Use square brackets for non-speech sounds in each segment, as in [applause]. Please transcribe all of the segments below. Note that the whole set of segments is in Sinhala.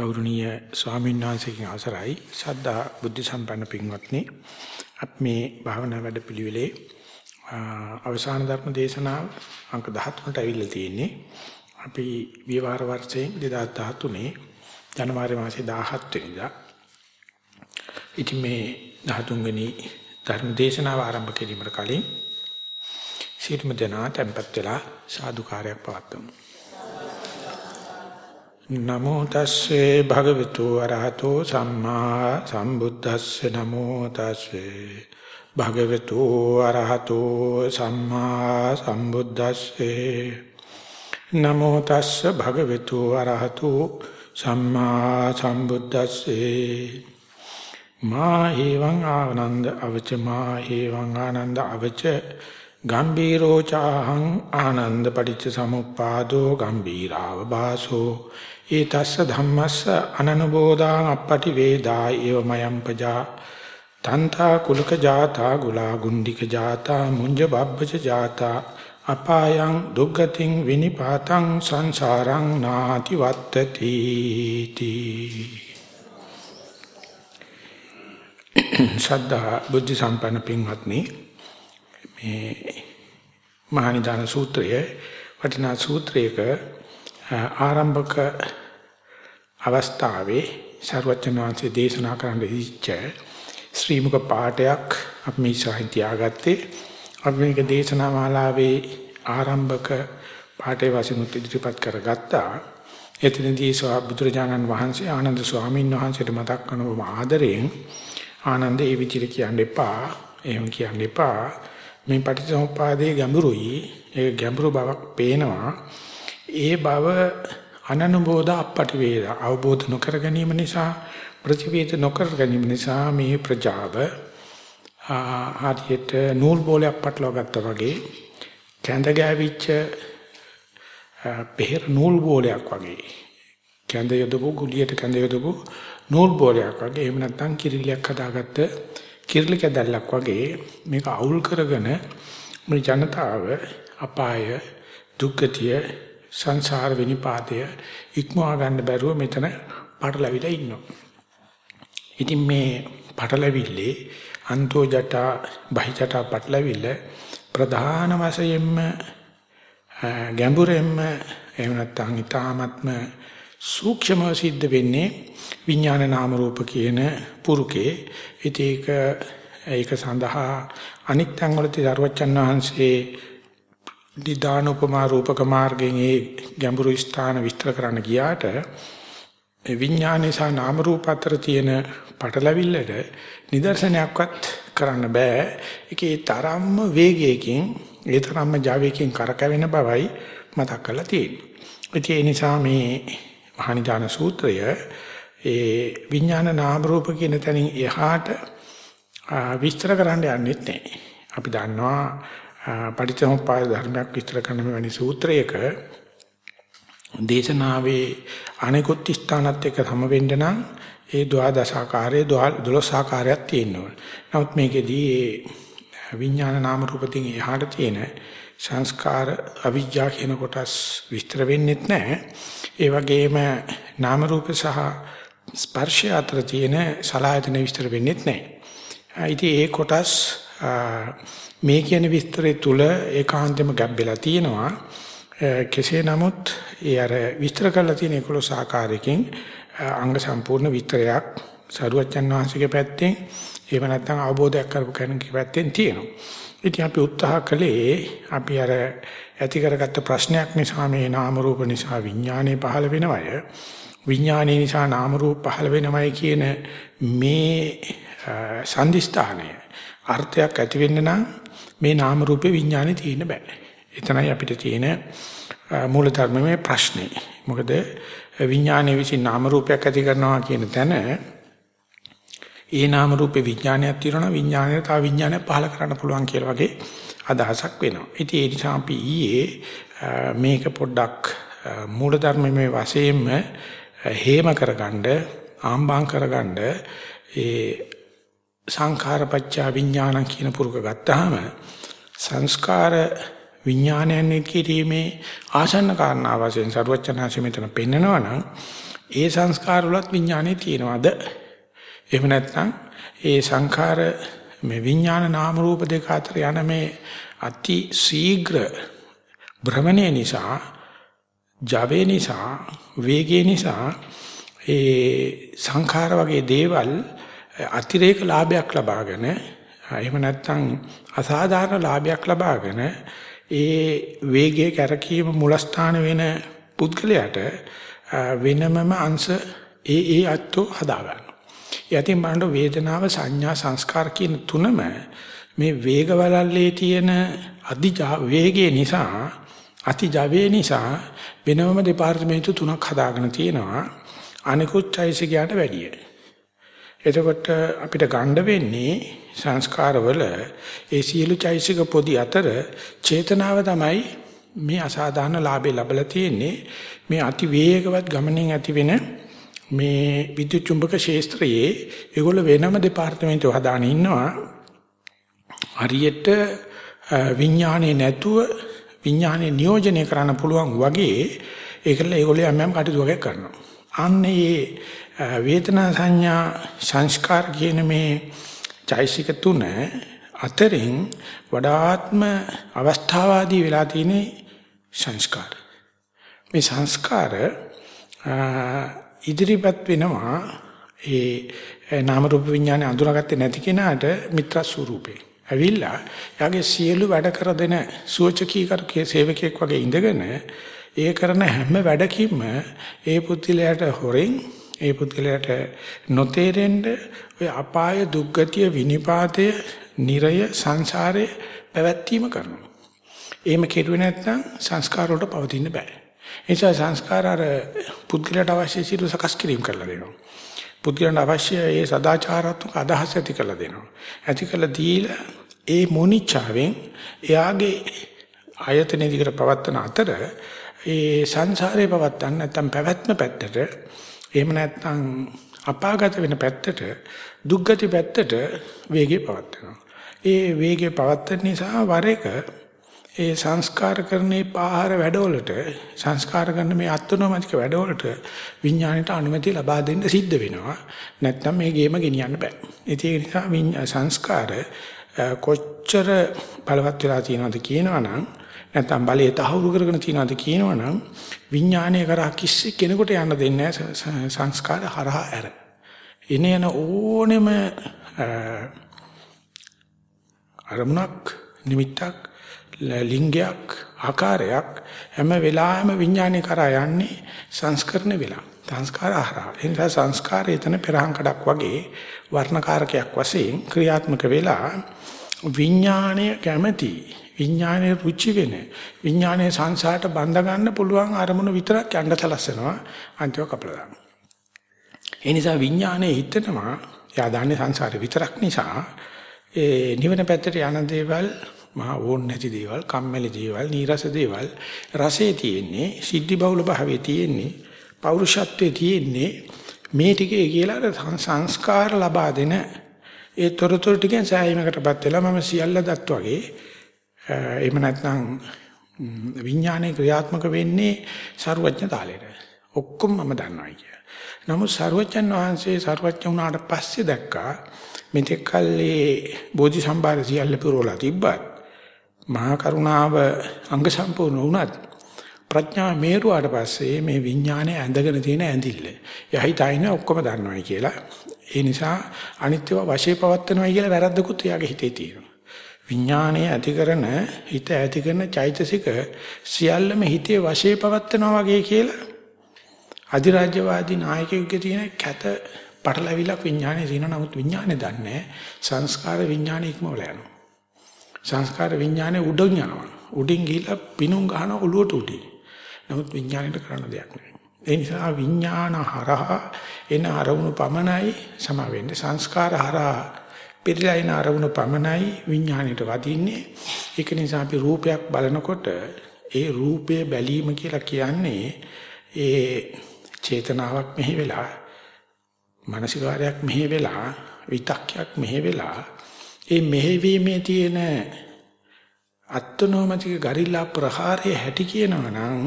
ගෞරවනීය ස්වාමීන් වහන්සේගෙන් අවසරයි. සද්ධා බුද්ධ සම්පන්න පින්වත්නි අප මේ භාවනා වැඩපිළිවෙලේ අවසාන ධර්ම දේශනාව අංක 13ට අවිල්ල තියෙන්නේ. අපි විවාර වර්ෂයෙන් 2013 ජනවාරි මාසේ 17 වෙනිදා. ඉතින් මේ 13 වෙනි ධර්ම දේශනාව ආරම්භ කිරීමට කලින් සියලුම දෙනා tempත් වෙලා සාදුකාරයක් පවත්වමු. නමෝ තස්සේ භගවතු අරහතෝ සම්මා සම්බුද්දස්සේ නමෝ තස්සේ භගවතු අරහතෝ සම්මා සම්බුද්දස්සේ නමෝ තස්සේ භගවතු අරහතෝ සම්මා සම්බුද්දස්සේ මා හේවං ආනන්ද අවච මා හේවං ආනන්ද අවච ගම්බීරෝ චාහං ආනන්ද පටිච්ච සමුප්පාදෝ ගම්බීරාව බාසෝ ඒතස්ස ධම්මස්ස අනනුබෝධාං අපපටි වේදා ඒව මයම් පජා. තන්තා කුලක ජාතා ගුලා ගුණ්ඩික ජාතා මුංජ බබ්බච ජාතා අපායං දුක්ගතින් විනිපාතං සංසාරං නාති වත්තති තී. ශ්‍රද්ධා බුද්ධ සම්පන්න පින්වත්නි මේ මහනිදාන සූත්‍රය වටිනා සූත්‍රයක ආරම්භක අවස්ථාවේ ਸਰවඥාන්සේ දේශනා කරන්න ඉච්ච ශ්‍රීමුක පාඨයක් අපි මේ ඉස්සරහින් තියාගත්තේ. අපි මේක දේශනා මාලාවේ ආරම්භක පාඨයේ වශයෙන් ඉදිරිපත් කරගත්තා. එතනදී ස්වා බුදුරජාණන් වහන්සේ ආනන්ද ස්වාමීන් වහන්සේට මතක් කරනව ආදරයෙන් ආනන්ද ඒ විදිහට කියන්න එපා. එහෙම කියන්න එපා. මේ පටිච්චසමුප්පාදයේ ගැඹුරුයි. ඒ ගැඹුරු බවක් පේනවා. ඒ බව අනනුබෝධ අපට වේද. අවබෝධ නොකර ගැනීම නිසා ප්‍රතිවේද නොකර ගැනීම නිසා මේ ප්‍රජාව ආදියට නූල් බෝලයක් පටලවා ගත්තා වගේ කැඳ ගෑවිච්ච පෙර නූල් බෝලයක් වගේ කැඳ යොදපු ගුලියට කැඳ යොදපු නූල් බෝලයක් වගේ එහෙම නැත්නම් කිරිල්ලයක් හදාගත්ත කිරිලි කැදල්ලක් වගේ මේක අවුල් කරගෙන මේ ජනතාව අපාය දුක්ගතිය සංසාර විනිපාතය ඉක්මවා ගන්න බැරුව මෙතන පටලවිලා ඉන්නවා. ඉතින් මේ පටලවිල්ලේ අන්තෝ ජටා බහි ජටා පටලවිල්ල ප්‍රධාන වශයෙන්ම ගැඹුරෙන්ම එහෙම නැත්නම් ඊ타ත්ම සූක්ෂම සිද්ධ වෙන්නේ විඥාන නාම රූප කියන පුරුකේ ඉතින් ඒක ඒක සඳහා අනික් තැන් වලදී දරුවචන් වහන්සේ දිදාන උපමා රූපක මාර්ගයෙන් ඒ ගැඹුරු ස්ථාන විස්තර කරන්න ගියාට විඥානේ සහ නාම රූප අතර තියෙන පටලැවිල්ලට නිදර්ශනයක්වත් කරන්න බෑ ඒකේ තරම්ම වේගයකින් ඒ තරම්ම ජාවයකින් කරකැවෙන බවයි මතක් කරලා තියෙන්නේ ඒ නිසා මේ මහනිදාන සූත්‍රය ඒ විඥාන නාම රූප කියන තැනින් එහාට විස්තර කරන්න යන්නෙත් නැහැ. අපි දන්නවා පටිච්චසමුප්පාද ධර්මයක් විස්තර කරන මෙවැනි සූත්‍රයක දේශනාවේ අනෙකුත් ස්ථානත් එක්ක සම වෙන්න නම් ඒ ද්වාදශාකාරයේ 12 ආකාරයක් තියෙනවා. නමුත් මේකෙදී ඒ විඥාන නාම රූපකින් එහාට තියෙන සංස්කාර අවිජ්ජා කියන කොටස් විස්තර වෙන්නේත් නැහැ. ඒ වගේම නාම රූප සහ ස්පර්ශය අතර තියෙන සලආයතන විස්තර වෙන්නේත් නැහැ. ඉතින් ඒ කොටස් මේ කියන විස්තරය තුල ඒකාන්තෙම ගැඹෙලා තියෙනවා. කෙසේ නමුත් ඒ අර විස්තර කරලා තියෙන 11 ආකාරයකින් අංග සම්පූර්ණ විස්තරයක් සරුවච්චන් වහන්සේගේ පැත්තෙන් එහෙම නැත්නම් අවබෝධයක් කරපු කෙනෙක්ගේ පැත්තෙන් තියෙනවා. ඉතින් අපි උත්සාහ කළේ අපි අර ඇති කරගත්ත ප්‍රශ්නයක් නිසා මේ නාම රූප නිසා විඥානය පහළ වෙනවය. විඥානය නිසා නාම රූප පහළ වෙනවයි කියන මේ සංදිස්ථානය අර්ථයක් ඇති වෙන්න නම් මේ නාම රූපේ විඥානේ තියෙන්න බෑ. එතනයි අපිට තියෙන මූල ධර්මයේ ප්‍රශ්නේ. මොකද විඥානයේ විසින් නාම රූපයක් ඇති කරනවා කියන තැන ඒ නාම රූපේ විඥානයක් තියෙනවා විඥානය තව විඥානයක් පහල කරන්න පුළුවන් කියලා වගේ අදහසක් වෙනවා. ඉතින් ඒ නිසා අපි ඊයේ මේක පොඩ්ඩක් මූල ධර්මයේ වශයෙන්ම හේම කරගන්න ආම්බාම් කරගන්න ඒ සංඛාරපච්චා විඥානං කියන පුරුක ගත්තාම සංස්කාර විඥානයන් කිරීමේ ආසන්න කාරණා වශයෙන් සරුවචනාංශ මෙතන පෙන්නනවා නම් ඒ සංස්කාර වලත් විඥානේ තියෙනවද? එහෙම නැත්නම් ඒ සංඛාර මේ විඥාන නාම රූප දෙක අතර යන මේ අති ශීඝ්‍ර භ්‍රමණය නිසා ජවේ නිසා වේගය නිසා ඒ සංඛාර වගේ දේවල් අතිරේක ලාභයක් ලබාගෙන එහෙම නැත්නම් අසාධාරණ ලාභයක් ලබාගෙන ඒ වේගයේ කැරකීම මුලස්ථාන වෙන පුද්ගලයාට වෙනමම අංශ ඒ ඒ අත්ෝ හදා ගන්නවා. යතින් බලන්න වේදනාව සංඥා සංස්කාර කියන තුනම මේ වේගවලල්ලේ තියෙන අධි වේගය නිසා අති ජවයේ නිසා වෙනම දෙපාර්තමේන්තු තුනක් හදාගෙන තියෙනවා අනිකුත් චෛසිකයට වැඩිය. එතකොට අපිට ගන්න වෙන්නේ සංස්කාරවල ඒ සියලු චෛසික පොදි අතර චේතනාව තමයි මේ අසාධාරණ ලාභේ ලැබලා තියෙන්නේ. මේ අති වේගවත් ගමනින් ඇති වෙන මේ විද්‍යුත් චුම්බක ක්ෂේත්‍රයේ ඒගොල්ලෝ වෙනම දෙපාර්තමේන්තු හදාගෙන ඉන්නවා. හරියට විඥානේ නැතුව විඥානේ නියෝජනය කරන්න පුළුවන් වගේ ඒකල ඒගොල්ලෝ යම් යම් කටයුතු වගේ කරනවා. අන්නේ වේදනා සංඥා සංස්කාර කියන මේ චෛසික තුන අතරින් වඩාත්ම අවස්ථාවාදී වෙලා තියෙන සංස්කාර. මේ සංස්කාර ඉදිරිපත් වෙනවා ඒ නාම රූප විඥානේ අඳුරගත්තේ නැති කෙනාට මිත්‍ර ස්වරූපේ. ඇවිල්ලා යාගේ සියලු වැඩ කර දෙන සුවචකී කර සේවකයෙක් වගේ ඉඳගෙන ඒ කරන හැම වැඩකින්ම ඒ පුද්ගලයාට හොරෙන් ඒ පුද්ගලයාට නොතේරෙන්න ඔය අපාය දුක්ගතිය විනිපාතය නිරය සංසාරේ පැවැත්වීම කරනවා. එහෙම කෙරුවේ නැත්නම් සංස්කාර වලට පවතින්න බෑ. ඒ නිසා සංස්කාර අර පුද්ගලයාට අවශ්‍ය සියලු සකස් කිරීම කරලා දෙනවා. පුද්ගලයාට අවශ්‍ය ඒ සදාචාරාත්මක අදහස් ඇති කරලා දෙනවා. ඇති කරලා දීලා ඒ මොනිච්චාවෙන් එයාගේ ආයතන දිගට පවත්තන අතර ඒ සංසාරේ පවත්තන්න නැත්නම් පැවැත්ම පැත්තට එහෙම නැත්නම් අපාගත වෙන පැත්තට දුක්ගති පැත්තට වේගය පවත්නවා. ඒ වේගය පවත්තන නිසා වර එක ඒ සංස්කාර කරන්නේ පාහර වැඩවලට සංස්කාර කරන මේ අත්නොමතික වැඩවලට විඥාණයට අනුමැතිය ලබා දෙන්න සිද්ධ වෙනවා. නැත්නම් මේ ගේම ගෙනියන්න බෑ. ඒක නිසා සංස්කාර කොච්චර බලවත් වෙලා තියෙනවද කියනවනම් නැත්නම් බලය තහවුරු කරගෙන තියනවාද කියනවනම් විඥානය කරා කිසි කෙනෙකුට යන්න දෙන්නේ සංස්කාර හරහා ඇර. එන යන ඕනෙම අරමුණක් නිමිත්තක් ලිංගයක් ආකාරයක් හැම වෙලාවෙම විඥානය කරා යන්නේ සංස්කරණ වෙලා. සංස්කාර හරහා. ඒ නිසා සංස්කාරය එතන පෙරහංකඩක් වගේ වර්ණකාරකයක් වශයෙන් ක්‍රියාත්මක වෙලා විඥාණය කැමැති විඥානයේ රුචි වෙන විඥානයේ සංසාරට බඳ ගන්න පුළුවන් අරමුණු විතරක් යන්න තලස්සනවා අන්තිම කපලා දානවා. ඒ නිසා විඥානයේ හිතනවා යා දන්නේ සංසාරේ විතරක් නිසා ඒ නිවන පැත්තට යන දේවල් මහා ඕන් නැති දේවල්, කම්මැලි දේවල්, නීරස දේවල් රසයේ තියෙන්නේ, සිද්ධි බහුල භාවයේ තියෙන්නේ, පෞරුෂත්වයේ තියෙන්නේ මේ ටිකේ කියලා සංස්කාර ලබා දෙන ඒ තොරතුරු ටිකෙන් සෑහීමකටපත් වෙලා මම සියල්ල දත් වගේ එහෙම නැත්නම් විඥානයේ ක්‍රියාත්මක වෙන්නේ ਸਰුවඥ තාලෙට. ඔක්කොම මම දන්නවා කිය. නමුත් ਸਰුවඥ වහන්සේ ਸਰුවඥ වුණාට පස්සේ දැක්කා මෙතෙක් කල්ලි බෝධි සම්භාර සියල්ල පුරවලා තිබ්බත් මහා කරුණාව අංග සම්පූර්ණ වුණත් ප්‍රඥා මේරුවාට පස්සේ මේ විඥානය ඇඳගෙන තියෙන ඇඳිල්ල. යහිතයින ඔක්කොම දන්නවයි කියලා. ඒ නිසා අනිත්‍යව වශයේ පවත්වනවයි කියලා වැරද්දකුත් එයාගේ හිතේ තියෙනවා. විඥාණය ඇති කරන හිත ඇති කරන චෛතසික සියල්ලම හිතේ වශයේ පවත්නවා වගේ කියලා අධිරාජ්‍යවාදී නායකයෙකුගේ තියෙන කැත පටලවිලක් විඥානේ තියෙන නමුත් විඥානේ දන්නේ සංස්කාර විඥානේ ඉක්මවල යනවා. සංස්කාර විඥානේ උඩින් යනවා. උඩින් ගිහිල්ලා පිණුම් ගන්න ඔළුවට උඩින්. නමුත් විඥාණයට කරන්න දෙයක් නෑ ඒ නිසා විඥාන හරහා එන අරමුණු පමණයි සම වෙන්නේ. සංස්කාර හරහා පිළිලා එන අරමුණු පමණයි විඥාණයට වදින්නේ. ඒක නිසා අපි රූපයක් බලනකොට ඒ රූපය බැලීම කියලා කියන්නේ ඒ චේතනාවක් මෙහි වෙලා මානසිකාරයක් මෙහි වෙලා විතක්යක් මෙහි වෙලා ඒ මෙහෙවීමේ තියෙන අත්නෝමතික ගරිල්ලා ප්‍රහාරයේ හැටි කියනවා නම්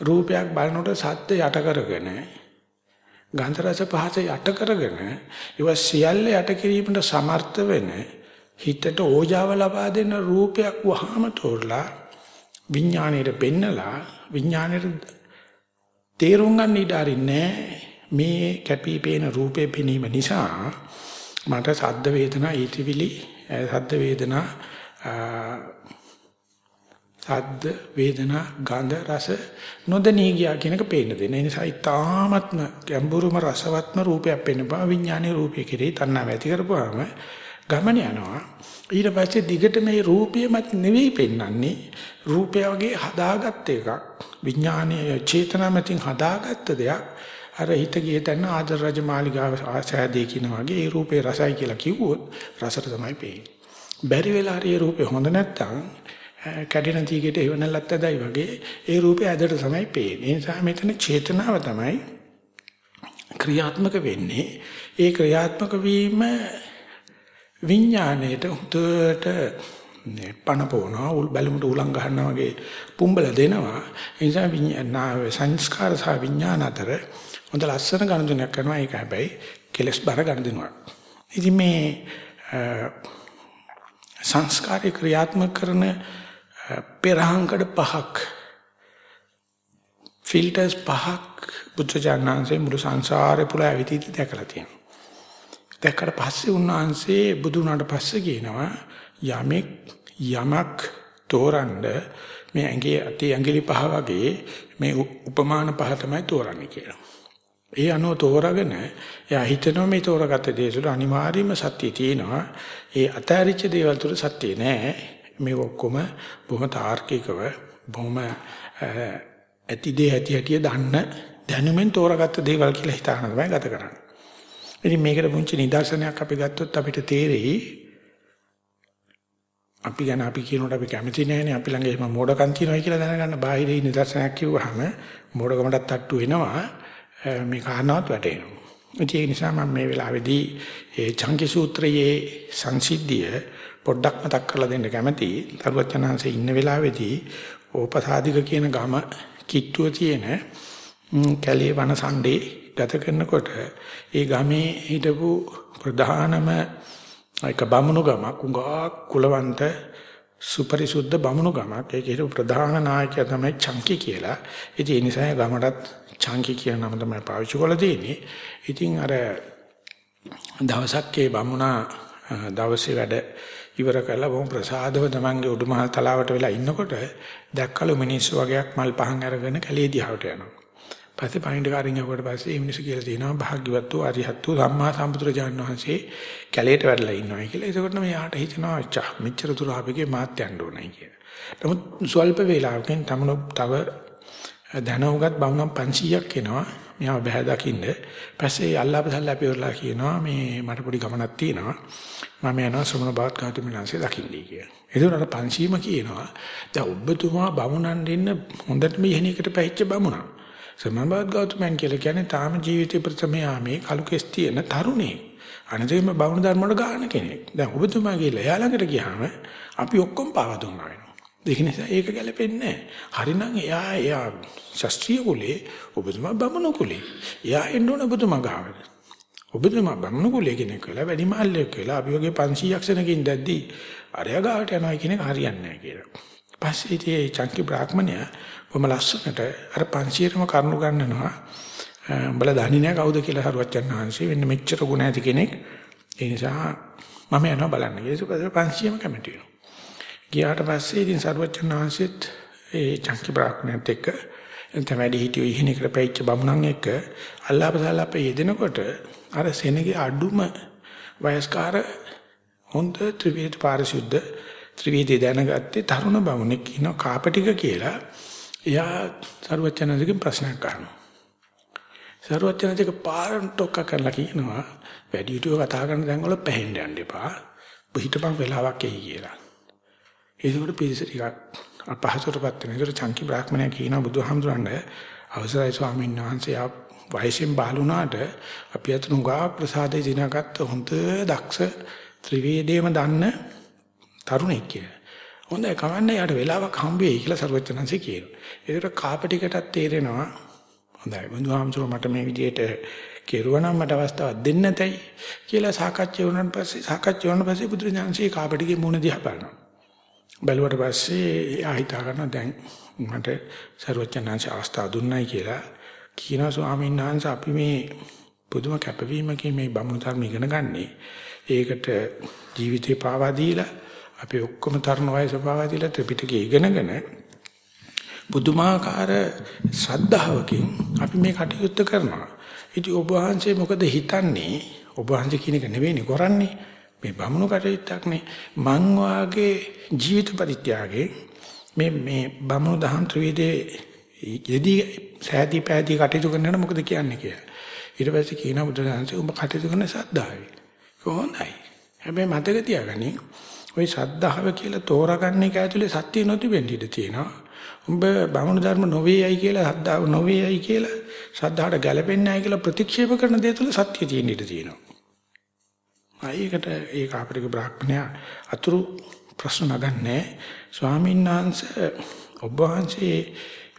රූපයක් බලනකොට සද්ද යට කරගෙන ගන්ධ රස පහස යට කරගෙන ඒව සියල්ල යට කිරීමට සමර්ථ වෙන හිතට ඕජාව ලබා දෙන රූපයක් වහම තෝරලා විඥාණයට පෙන්නලා විඥාණයට තේරුම් ගන්න ඉඩ අරින්නේ මේ කැපී පේන රූපේ පෙනීම නිසා මට සද්ද වේදනා ඊටිවිලි සද්ද වේදනා සද්ද වේදනා ගන්ධ රස නොදැනී ගියා කියන එක පේන්න දෙන. ඒ නිසා ඊ타ත්ම ගැඹුරුම රසවත්ම රූපයක් පෙන්න බා විඥානීය රූපය කෙරෙහි තණ්හාව ඇති කරපුවාම ගමන යනවා. ඊට පස්සේ දිගට මේ රූපයමත් නෙවෙයි පෙන්වන්නේ රූපය වගේ හදාගත්ත එකක්. විඥානීය චේතනාමතින් හදාගත්ත දෙයක්. අර හිත ගිය තැන ආදර රජ මාලිගාව ආසාදී කියන වගේ ඒ රූපේ රසයි කියලා කිව්වොත් රසට තමයි පේන්නේ. බැරි වෙලා හරි ඒ රූපේ හොඳ නැත්තම් කැඩෙන තීගෙට එවනලත් ඇදයි වගේ ඒ රූපේ ඇදට තමයි පේන්නේ. ඒ නිසා මෙතන චේතනාව තමයි ක්‍රියාත්මක වෙන්නේ. ඒ ක්‍රියාත්මක වීම විඥාණයට උඩට පණ පොනවා උල් බැලුමට උලන් ගන්නවා වගේ පුම්බල දෙනවා. ඒ නිසා විඥාන සංස්කාර සහ විඥාන අතර හොඳ ලස්සන ගනුදෙනුවක් කරනවා. ඒක හැබැයි කෙලස් බර ගනුදෙනුවක්. ඉතින් මේ සංස්කාරය ක්‍රියාත්මක කරන පෙරහංකඩ පහක් ෆිල්ටර්ස් පහක් බුද්ධජානනාංශේ මුළු සංසාරේ පුරා ඇවිත් දැකලා තියෙනවා. දැක්කට පස්සේ උන්වහන්සේ බුදු වුණාට පස්සේ කියනවා යමෙක් යමක් තෝරන්න මේ ඇඟේ අතේ ඇඟිලි පහ වගේ මේ උපමාන පහ තමයි තෝරන්නේ කියලා. ඒ අනුව තෝරාගෙන එයා හිතනවා මේ තෝරාගත්ත දේ තුළ අනිවාර්යයෙන්ම සත්‍ය තියෙනවා. ඒ අතාරිච්ච දේවල් තුළ සත්‍ය නෑ. මේ ඔක්කොම බොහොම තාර්කිකව බොහොම ඇති දේ ඇති හැටි දන්න දැනුමෙන් තෝරාගත්ත දේවල් කියලා හිතාන තමයි ගත කරන්නේ. ඉතින් මේකට පුංචි නිදර්ශනයක් අපි ගත්තොත් අපිට තේරෙයි අපි ගැන අපි කියනකොට අපි කැමති නැහැනේ අපි ළඟ එහෙම මෝඩකම් තියෙනවා කියලා දැනගන්න බාහිර නිදර්ශනයක් කිව්වහම මෝඩකමටත් තට්ටු වෙනවා මේ කාරණාවත් වැටෙනවා. ඒ නිසා මම මේ වෙලාවේදී ඒ චංකි සූත්‍රයේ සංසිද්ධිය පොඩ්ඩක් මතක් කරලා දෙන්න කැමතියි. තරුවචනාංශේ ඉන්න වෙලාවේදී ඕපසාදික කියන ගම කිට්ටුව තියෙන කැලේ වනසණ්ඩේ ගත කරනකොට ඒ ගමේ හිටපු ප්‍රධානම එක බමුණු ගමක් උඟා කුලවන්ත සුපරිසුද්ධ බමුණු ගමක් ඒකේ හිටපු ප්‍රධාන නායකයා තමයි චංකි කියලා. ඉතින් ඒ නිසා ගමටත් චංකි කියන නම තමයි පාවිච්චි කරලා තියෙන්නේ. ඉතින් අර දවසක් ඒ බමුණා දවසේ වැඩ ඉවර කරලා බොහොම ප්‍රසාදව තමන්ගේ උඩුමහල් තලාවට වෙලා ඉන්නකොට දැක්කලු මිනිස්සු වගේක් මල් පහන් අරගෙන කැලේ දිහාට යනවා. පස්සේ පයින්ඩ කාරින් යවුවට පස්සේ මේ මිනිස්සු කියලා තියෙනවා භාග්‍යවත් වූ අරිහත් වූ සම්මා සම්බුදුරජාණන් වහන්සේ කැලේට වැඩලා ඉන්නවා කියලා. ඒකකොට මේ යාට හිතනවා අච්චා මෙච්චර දුර ආපෙගේ මාත් යන්න ඕනයි කියලා. නමුත් ස්වල්ප වේලාවකින් තමනු තව දැනුගත් බවුනම් 500ක් එනවා. මෙයා බහැ දකින්න. පස්සේ අල්ලාප සල්ලාපේ වරලා කියනවා මේ මට පොඩි ගමනක් තියෙනවා. මම යනවා ශ්‍රමණ බවත් ගෞතමයන්සේ දකින්නයි කියලා. ඒකට 500ම කියනවා දැන් ඔබතුමා බමුණන් දෙන්න හොඳටම ඉහෙනයකට පැහිච්ච බමුණා. ශ්‍රමණ බවත් ගෞතමයන් කියලා කියන්නේ තාම ජීවිතේ ප්‍රථම යාමේ කලු කෙස් තියෙන තරුණේ. අනදෙම බමුණු ධර්ම වල ගාන කෙනෙක්. දැන් ඔබතුමා කියලා එයා ළඟට ගියාම අපි ඔක්කොම පාව දුන්නා වෙනවා. ඒක නිසා ඒක ගැලපෙන්නේ නැහැ. හරිනම් එයා එයා ශාස්ත්‍රීය කුලේ ඔබතුමා බමුණු කුලේ. එයා එන්න ඕන ඔබතුමා ගාවට. ඔබතුමා බමුණු කුලේ කෙනෙක් වෙලා වැඩි මහල්ලෙක් වෙලා අපි වගේ 500ක් සෙනකින් දැද්දි අරයා ගාවට යනවා කියන එක හරියන්නේ නැහැ කියලා. පස්සේ ඉතින් චංකි බ්‍රාහ්මණයා බොම ලස්සනට අර 500ටම කරුණු ගන්නනවා. උඹලා දන්නේ නැහැ කවුද කියලා හරුවච්චන් ආංශේ වෙන්න මෙච්චර ගුණ ඇති කෙනෙක්. ඒ නිසා මම යනවා බලන්න. ඊට පස්සේ 500ම කැමති වෙනවා. ගියාට පස්සේ ඉතින් සරුවච්චන් ආංශෙත් ඒ චංකි බ්‍රාහ්මණයත් එක්ක එතන වැඩි හිටියෝ ඉහිණේකට පැවිච්ච බමුණන් එක්ක අල්ලාපසල්ලාප යෙදෙනකොට අර සෙනගේ අඩුම වයස්කාර හොඳ ත්‍රිවිධ පාරිශුද්ධ ත්‍රිවිධ දැනගත්තේ තරුණ බමුණෙක් කියන කාපටික කියලා. එයා සරුවචනදිගෙන් ප්‍රශ්නයක් අහනවා. සරුවචනදික පාරන්ටොක්ක කරලා කියනවා වැඩි හිටියෝ කතා කරන දැන් වල පැහෙන්න යන්න එපා. පිටපන් වෙලාවක් එයි කියලා. ඒකට පිළිස ටිකක් අපහසුටපත් වෙන. ඒකට චංකි බ්‍රාහ්මණයා කියනවා බුදුහාමුදුරන්ට අවසරයි ස්වාමීන් වහන්සේ ආ වයසෙන් බාලුණාට අපි අතන උගා ප්‍රසාදේ දිනාගත්ත හොඳ දක්ෂ ත්‍රිවේදේම දන්න තරුණෙක් කියලා. හොඳයි කවන්නේ යාට වෙලාවක් හම්බ වෙයි කියලා සරුවචනන්සේ කියනවා. ඒකට කාපටිකටත් තේරෙනවා හොඳයි බුදුහාමුදුරුවෝ මට මේ විදිහට කෙරුවා නම් මට අවස්ථාවක් දෙන්න නැතයි කියලා සාකච්ඡා වුණාන් පස්සේ සාකච්ඡා වුණාන් පස්සේ බුදුරජාණන්සේ කාපටිගේ මුණ දිහා බලනවා. බැලුවට පස්සේ ආහිතා කරන දැන් මට ਸਰවඥාන්සේ අවස්ථාව දුන්නයි කියලා කියනවා ස්වාමීන් වහන්සේ අපි මේ පුදුම කැපවීමකින් මේ බමුණු ධර්ම ඉගෙන ගන්නේ. ඒකට ජීවිතේ පාවා දීලා අපි ඔක්කොම තරුණ වයස පාවා දීලා ත්‍රිපිටකය ඉගෙනගෙන බුදුමාකාර ශ්‍රද්ධාවකින් අපි මේ කටයුත්ත කරනවා. ඉතින් ඔබ වහන්සේ මොකද හිතන්නේ? ඔබ වහන්සේ කියන එක නෙවෙයිනේ කරන්නේ. මේ බමුණු කටයුත්තක් නේ. මං වාගේ ජීවිත පරිත්‍යාගයේ මේ මේ බමුණු දහම් ත්‍රිවිධයේ යෙදී සෑදී පෑදී කටයුතු කරනකොට මොකද කියන්නේ කියලා. ඊට පස්සේ කියනවා බුදුරජාණන්සේ උඹ කටයුතු කරන ශ්‍රද්ධාවයි. කොහොඳයි. හැබැයි මතක තියාගනි ওই ශ්‍රද්ධාව කියලා තෝරගන්න එක ඇතුලේ සත්‍ය නොතිබෙන්න ඉඩ තියෙනවා. උඹ බමුණු ධර්ම නොවේයයි කියලා ශ්‍රද්ධාව නොවේයයි කියලා ශ්‍රද්ධාවට ගැලපෙන්නේ නැහැ කියලා ප්‍රතික්ෂේප කරන දේ තුළ සත්‍ය තියෙන්න ඉඩ තියෙනවා. ආයකට ඒක අපරික බ්‍රාහ්මණයා අතුරු ප්‍රශ්න නගන්නේ ස්වාමීන් වහන්සේ ඔබ වහන්සේ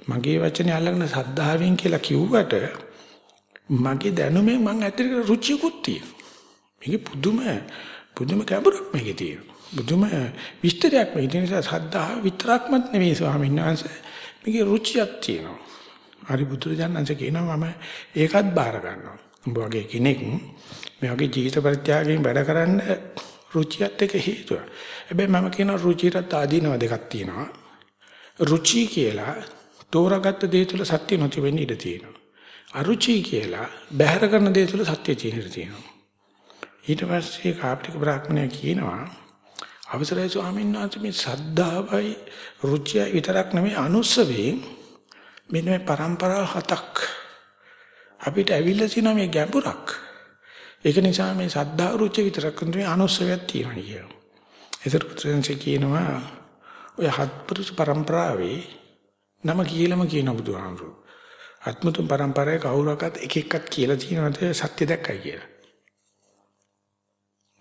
මගේ වචනේ අල්ලගෙන සද්ධාවෙන් කියලා කිව්වට මගේ දැනුමෙන් මං ඇත්තට රුචියකුත් තියෙනවා. මේකේ පුදුම පුදුම ගැඹුරක් මේකේ තියෙනවා. බුදුම විස්තරයක් මේ නිසා සද්ධා විතරක්මත් නෙවෙයි ස්වාමීන් වහන්සේ මේකේ රුචියක් තියෙනවා. හරි බුදුරජාණන්සේ කියනවා මම ඒකත් බාර ගන්නවා. උඹ වගේ කෙනෙක් මේ වගේ ජීවිත පරිත්‍යාගයෙන් වැඩ කරන්න රුචියත් එක හේතුව. හැබැයි මම කියන රුචියට ආදීනව දෙකක් තියෙනවා. රුචි කියලා තෝරාගත්ත දේ තුළ සත්‍ය නොතිබෙන්න ඉඩ තියෙනවා. අරුචි කියලා බැහැර කරන දේ තුළ සත්‍ය තියෙන ඉඩ තියෙනවා. ඊට පස්සේ කාපටික බ්‍රාහ්මණය කියනවා අවසරයි ස්වාමීන් වහන්සේ මේ සද්ධාවයි රුචියයි විතරක් නෙමෙයි අනුස්සවේ මෙන්න මේ પરම්පරා හතක් අපිට ඇවිල්ලා තියෙනවා මේ ගැඹුරක්. ඒක නිසා මේ සද්ධා රුචි විතරක් නෙවෙයි අනුස්සවයක් තියෙනවා කියනවා. ඒතර පුත්‍රයන්සේ කියනවා ඔය හත්පුරුෂ પરම්පරාවේ නම කියලාම කියන බුදුහාමුදුරුවෝ. අත්මුතුන් પરම්පරාවේ කවුරක්වත් එක එකක්වත් කියලා තියෙනවද සත්‍ය දැක්කයි කියලා.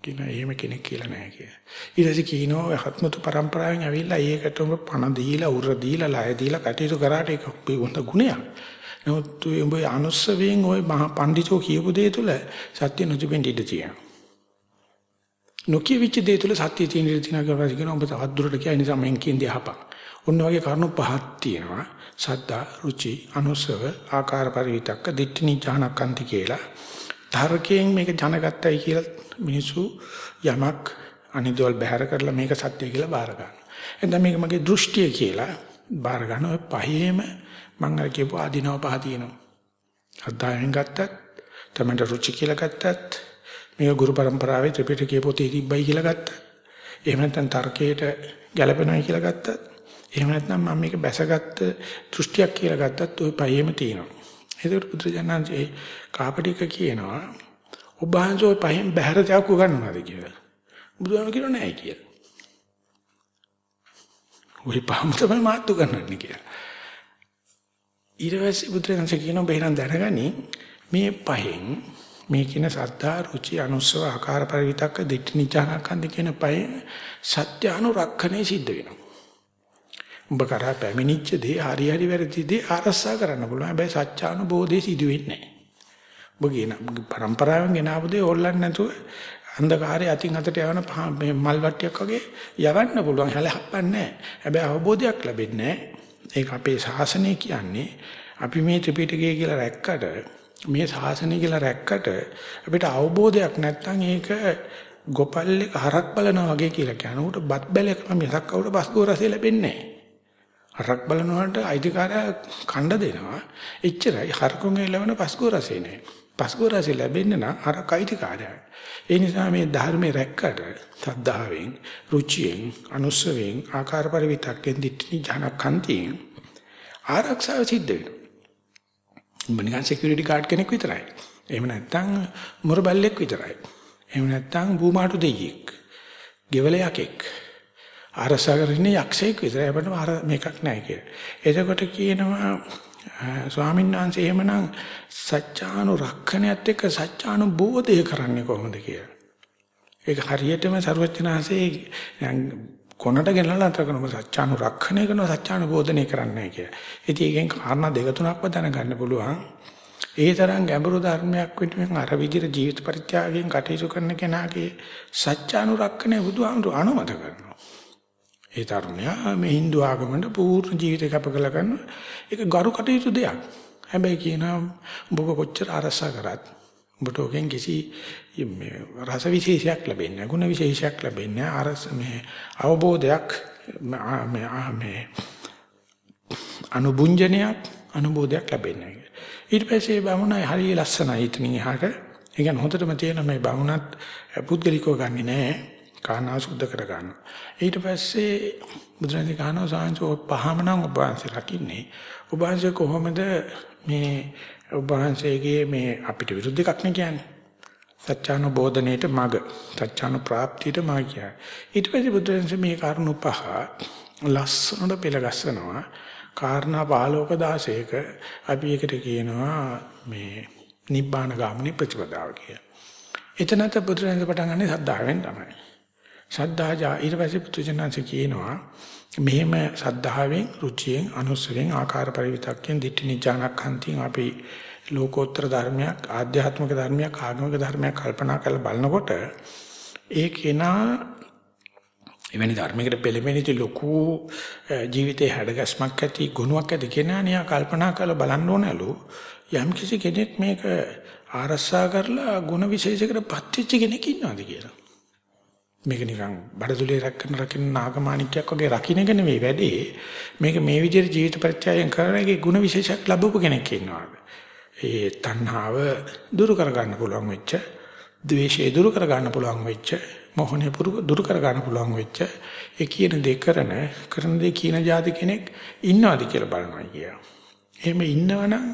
කියන එහෙම කෙනෙක් කියලා නැහැ කියලා. ඊට පස්සේ කියනවා ඔය හත්මුතු પરම්පරාවෙන් ඇවිල්ලා ඒකට උඹ පණ දීලා උර දීලා ලය දීලා කටයුතු කරාට ඒක හොඳ ගුණයක්. නමුත් උඹ අනුස්සවයෙන් ওই මහා පඬිතෝ කියපු දේ තුල සත්‍ය නොතිබෙන්න ඉඩ තියෙනවා. නොකියවිච්ච දේ තුල සත්‍ය තියෙන ඉඩ තියෙනවා කියලා කියනවා ඔබ තවත් දුරට කියයි නිසා මම කියන්නේ අහපන්. ඔන්න වගේ කරුණු පහක් තියෙනවා. සද්දා, රුචි, අනුස්සව, ආකාර පරිවිතක්ක, දිට්ඨි නිජානකන්ති කියලා. තර්කයෙන් මේක ජනගතයි කියලා මිනිස්සු යමක් අනිදවල් බැහැර කරලා මේක සත්‍ය කියලා බාර ගන්නවා. එතන මේක මගේ දෘෂ්ටිය කියලා බාර ගන්න ඔය පහේම මම අර කියපු ආධිනව පහ තියෙනවා. අද්දායෙන් ගත්තත්, තමන්ට රුචි කියලා ගත්තත්, මේක ගුරු પરම්පරාවේ ත්‍රිපිටකයේ පොතේ තිබ්බයි කියලා ගත්තත්, එහෙම නැත්නම් තර්කයට ගැළපෙනවයි කියලා ගත්තත්, එහෙම නැත්නම් මම මේක බැසගත්ත දෘෂ්ටියක් කියලා ගත්තත් ওই පහේම තියෙනවා. ඒකට පුත්‍රජනන්සේ කාපටික කියනවා ඔබ වහන්සේ ওই පහෙන් බැහැර තයක් උගන්වනවාද කියලා. බුදුහාම කියනවා නෑ කියලා. ওই පහම තමයි මාතු ගන්නන්නේ කියලා. ඊට පස්සේ බුදුරජාණන් කියනවා බෙහෙරන් දැනගනි මේ පහෙන් මේ කියන සද්ධා රුචි අනුස්සව ආකාර පරිවිතක්ක දිට්ඨි නිචානකන්ද කියන පහෙන් සත්‍ය අනුරක්ෂණය සිද්ධ වෙනවා. උඹ කරා පැමිණිච්ච දේ හරි හරි වැරදි දේ ආරස්සා කරන්න පුළුවන්. හැබැයි සත්‍යානුබෝධය සිදු වෙන්නේ නැහැ. ඔබ කියන પરම්පරාවෙන් ගෙන ආපු දේ ඕල්ලන්නේ නැතුව අන්ධකාරයේ අතින් අතට යවන මේ මල් වට්ටියක් වගේ යවන්න පුළුවන් හැලහප්පන්නේ නැහැ. හැබැයි අවබෝධයක් ලැබෙන්නේ ඒක අපේ ශාසනය කියන්නේ අපි මේ ත්‍රිපිටකය කියලා රැක්කට මේ ශාසනය කියලා රැක්කට අපිට අවබෝධයක් නැත්නම් ඒක ගොපල්ලේ හරක් බලනවා වගේ කියලා කියනකොට බත් බැලයක් මිසක් කවුරු බස්කෝ රසය ලැබෙන්නේ නැහැ. හරක් බලනකොට අයිතිකාරය කණ්ඩ දෙනවා. එච්චරයි හරකුන්ගේ ලැබෙන පස්කෝ රසය නෑ. පස්කෝ රසය ලැබෙන්නේ නම් හරක් අයිතිකාරයයි. ඒ නිසා මේ ධර්මයේ රැක්කට සද්ධාවෙන්, රුචියෙන්, අනුස්සවෙන්, ආකාර පරිවිතක්ෙන් දිට්ඨි ඥානකන්තියෙන් ආරක්ෂාව සිද්ධ වෙනවා. මනිකන් සිකියුරිටි ගාඩ් කෙනෙක් විතරයි. එහෙම නැත්නම් මුරබල්ලෙක් විතරයි. එහෙම නැත්නම් බූමාටු දෙයියෙක්. ගෙවල යකෙක්. අරසා කරන්නේ යක්ෂයෙක් විතරයි අපිට අර මේකක් නැහැ කියලා. එතකොට කියනවා ස්වාමීන් වහන්සේ එහෙමනම් සත්‍යානුරක්ෂණයත් එක්ක සත්‍යානුබෝධය කරන්නේ කොහොමද කියලා. ඒක හරියටම ਸਰවඥාන්සේ කොනට ගෙනලා අතර කරන සත්‍යානුරක්ෂණය කරන සත්‍යානුබෝධනය කරන්නේ කියලා. ඉතින් ඒකෙන් කාරණා දෙක තුනක්ව දැනගන්න පුළුවන්. ඒ තරම් ගැඹුරු ධර්මයක් වෙනුවෙන් අර විදිහට ජීවිත පරිත්‍යාගයෙන් කටයුතු කරන කෙනාගේ සත්‍යානුරක්කනේ බුදුහාමුදුරු අනුමත කරනවා. ඒ තරුණයා මේ Hindu ආගමකට පූර්ණ ජීවිතය කැප කළ කරනවා. ඒක ගරු කටයුතු දෙයක්. හැබැයි කියනවා ඔබ කොච්චර අරසා කරත් ඔබට ඔකෙන් කිසි මේ රස විශේෂයක් ලැබෙන්නේ නැහැ. ගුණ විශේෂයක් ලැබෙන්නේ නැහැ. අරස මේ අවබෝධයක් මේ මේ අනුබුඤ්ජනයක් අනුබෝධයක් ලැබෙන්නේ නැහැ. ඊට පස්සේ බමුණයි හරිය ලස්සනයි ඉතින් එහාට. ඒ කියන්නේ හොඳටම තියෙන මේ බමුණත් පුද්ගලිකව ගන්නෙ නැහැ. කාරණා සුද්ධ කර ගන්නවා. ඊට පස්සේ බුදුරජාණන් කහනවා සාංශෝ පහම නම් ඔබ වහන්සේ රකින්නේ. ඔබ වහන්සේ කොහොමද මේ ඔබ වහන්සේගේ මේ අපිට විරුද්ධ එකක් නේ කියන්නේ. සත්‍යානුබෝධනයේට මග සත්‍යානු ප්‍රාප්තියට මග කියන්නේ. ඊට පස්සේ බුදුරජාණන් මේ කාරණු පහ ලස්සනට පෙළගස්සනවා. කාරණා 15ක 16ක අපි එකට කියනවා මේ නිබ්බාන ගාමිනී ප්‍රතිපදාව කියලා. එතනත් බුදුරජාණන් පටන් ගන්නේ සද්ධාවෙන් තමයි. සද්ධාජා ඊට පස්සේ පුදුජනන්ස කියනවා මෙහෙම සද්ධාවෙන් රුචියෙන් අනුස්සයෙන් ආකාර පරිවිතක්යෙන් දිට්ඨි නිජානක්ඛන්තින් අපි ලෝකෝත්තර ධර්මයක් ආධ්‍යාත්මික ධර්මයක් ආගමික ධර්මයක් කල්පනා කරලා බලනකොට ඒ කෙනා එවැනි ධර්මයකට පෙළඹෙනිට ලොකු ජීවිතේ හැඩගස්මක් ඇති ගුණයක් ඇති කෙනා නියා කල්පනා කරලා බලන්න ඕනලු යම් කිසි කෙනෙක් මේක ආරස්සා කරලා ගුණ විශේෂයකට පත්වෙච්ච කෙනෙක් ඉන්නවද කියලා. මේක නිකන් බඩදුලේ රැකගෙන රකින්න නාගමාණික්යක් වගේ රකින්න එක නෙවෙයි වැඩේ. මේක මේ විදිහට ජීවිත පරිත්‍යාගයෙන් කරන එකේ ගුණ විශේෂයක් ලැබපු කෙනෙක් ඉන්නවද? ඒ තණ්හාව දුරු කරගන්න පුළුවන් වෙච්ච, ද්වේෂය දුරු කරගන්න පුළුවන් වෙච්ච මොහොනේ දුරු කර ගන්න පුළුවන් වෙච්ච ඒ කියන දේ කරන කරන දේ කියන જાති කෙනෙක් ඉන්නවද කියලා බලනවා කියනවා. එහෙම ඉන්නවනම්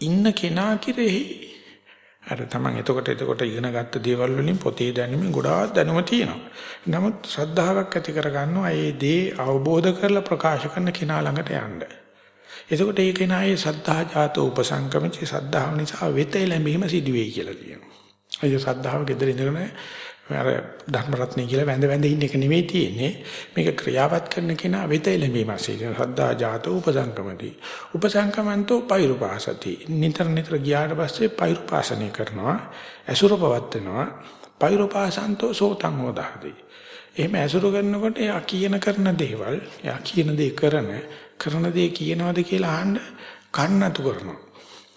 ඉන්න කෙනා කෙරෙහි අර තමන් එතකොට එතකොට ඉගෙන ගත්ත දේවල් වලින් පොතේ දැනුමින් ගොඩාක් දැනුම තියෙනවා. නමුත් ශ්‍රද්ධාවක් ඇති කරගන්නවා ඒ දේ අවබෝධ කරලා ප්‍රකාශ කරන කෙනා ළඟට යන්න. එතකොට ඒ කෙනාගේ සද්ධා ජාතෝ උපසංකමිත සද්ධාව නිසා වෙතේ ලැබීම සිදු වෙයි කියලා කියනවා. අය ශ්‍රද්ධාව gedර ඉඳගෙන අර ධර්ම රත්නය කියලා වැඳ වැඳ ඉන්න එක නෙවෙයි තියෙන්නේ. මේක ක්‍රියාවත් කරන කෙනා වෙත එළඹීම සිදු ශ්‍රද්ධා ජාතෝ උපසංකමති උපසංකමන්තෝ පෛරුපාසති. නිතර නිතර ගියාට පස්සේ පෛරුපාසනය කරනවා. අසුර පවත්නවා පෛරුපාසන්තෝ සෝතං හොදාති එහෙම අසුර කරනකොට එයා කියන කරන දේවල් එයා කියන දේ කරන කරන දේ කියනවාද කියලා අහන්න කන්නතු කරනවා.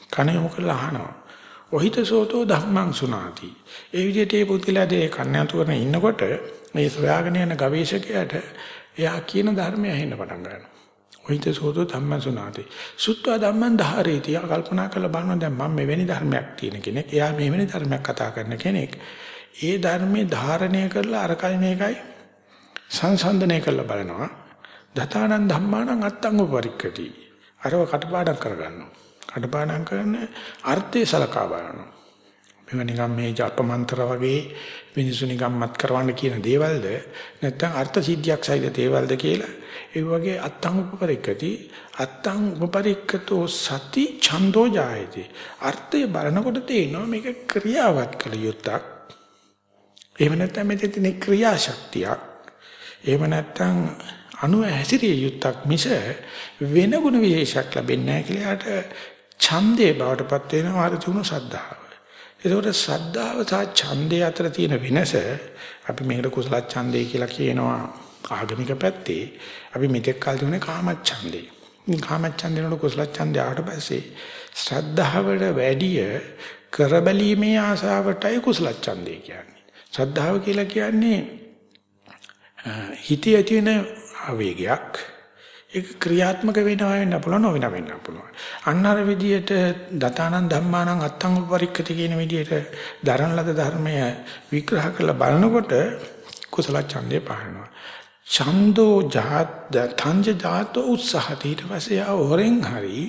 කන යොමු කරලා අහනවා. ඔහිත සෝතෝ ධම්මං සුනාති. ඒ විදිහට මේ පුද්ගලයා දේ කන්නතු කරන ඉන්නකොට මේ සොයාගෙන යන ගවේෂකයාට එයා කියන ධර්මය ඇහෙන්න පටන් ගන්නවා. ඔහිත සෝතෝ ධම්මං සුනාති. සුත්වා ධම්මං ධාරේති. යා කල්පනා කරලා බලනවා දැන් මම මෙවැනි ධර්මයක් තියෙන කෙනෙක්. එයා මෙවැනි ධර්මයක් කතා කරන කෙනෙක්. ඒ ධර්මයේ ධාරණය කරලා අරකයි මේකයි සංසන්දනය කරලා බලනවා. දතානන් ධම්මානං අත්තං උපරික්කති. අරව කටපාඩම් කරගන්නවා. කටපාඩම් කරන අර්ථය සලකා බලනවා. මේව නිකන් මේ ජප මන්ත්‍ර වගේ මිනිසු නිකන් මත් කරවන්න කියන දේවල්ද? නැත්නම් අර්ථ සිද්ධියක් සහිත දේවල්ද කියලා? ඒ වගේ අත්තං උපපරික්කති. අත්තං උපපරික්කතෝ සති ඡන්தோ ජායති. අර්ථය බලනකොට තේනවා මේක ක්‍රියාවත් කළ යුත්තක්. එහෙම නැත්නම් මෙතන ක්‍රියාශක්තියක්. එහෙම නැත්නම් අනු හැසිරිය යුත්තක් මිස වෙන ගුණ විශේෂයක් ලැබෙන්නේ නැහැ කියලා ඡන්දේ බවටපත් වෙනවා අර තුණු සද්ධාව. ඒකෝට සද්ධාව සහ ඡන්දේ අතර තියෙන වෙනස අපි මේකට කුසල ඡන්දේ කියලා කියනවා ආගමික පැත්තේ. අපි මෙතෙක් කල් දුන්නේ කාම ඡන්දේ. මේ කාම ඡන්දේ නෝඩ කුසල ඡන්දේ ආවට පස්සේ ශ්‍රද්ධාවට වැඩිය කරබැලීමේ ආසාවටයි කුසල ඡන්දේ කියන්නේ. ශ්‍රද්ධාව කියලා කියන්නේ හිතේ ඇති වෙන ආවේගයක් ඒක ක්‍රියාත්මක වෙනවා වෙන්න පුළුවන් නොවෙන වෙන්න පුළුවන්. අන්න අර විදියට දතානන් ධම්මානං අත්තං උපරික්කති කියන විදියට දරන ලද ධර්මය විග්‍රහ කරලා බලනකොට කුසල ඡන්දේ පහරනවා. ඡන්தோ ජාත තංජ ජාතෝ උත්සාහති ඊට පස්සේ ආ හොරෙන් හරි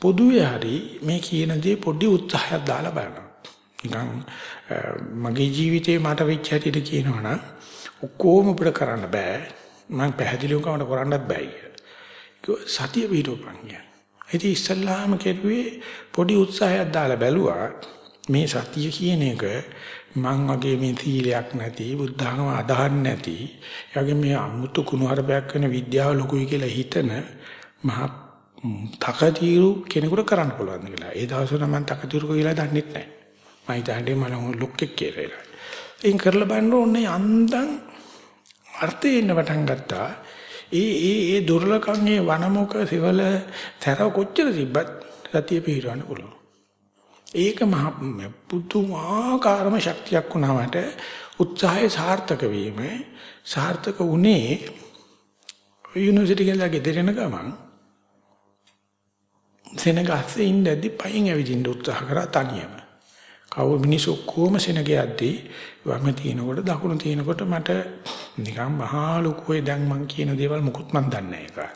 පොදුවේ හරි මේ කියන දේ පොඩි උත්සාහයක් දාලා බලනවා. නිකන් මගේ ජීවිතේ මට වෙච්ච හැටියට කියනවනම් ඔක්කොම අපිට කරන්න බෑ. මම පැහැදිලිව කවන්න කරන්නත් බෑ කියලා. සතිය පිටෝපන් කියන්නේ. ඉතින් ඉස්සල්ලාම කෙරුවේ පොඩි උත්සාහයක් දාලා බැලුවා මේ සතිය කියන එක මං වගේ මේ සීලයක් නැති බුද්ධාගම අදහන්නේ නැති එයාගේ මේ අමුතු කුණුහරුපයක් වෙන විද්‍යාව ලොකුයි කියලා හිතන මහ තකතිරු කෙනෙකුට කරන්න පුළුවන් කියලා. ඒ දවස්වල මම තකතිරු කියලා දන්නේ නැහැ. මම හිතන්නේ මම ලොක්ෙක් කියලා. එයින් කරලා බලන්න ඕනේ යන්දම් අර්ථය එන්න පටන් ගත්තා. ඒ ඒ ඒ දුර්ලකම් ඒ වනමුක සිවල තරව කොච්චර තිබ්බත් සතිය පිහිරවන්න පුළුවන්. ඒක මහ පුදුමාකාරම ශක්තියක් වුණාමට උත්සාහය සාර්ථක වීම සාර්ථක වුණේ යුනිවර්සිටි එකේ ගෙදරන ගමන් සෙනගස්සේ ඉඳද්දි පයින් ඇවිදින්න උත්සාහ කරා තනියම. කවු මිනිස්සු කොහොම සෙනගේ යද්දී වම තිනකොට දකුණ තිනකොට මට නිකන් මහා ලොකුයි දැන් මං කියන දේවල් මුකුත් මන් දන්නේ නැහැ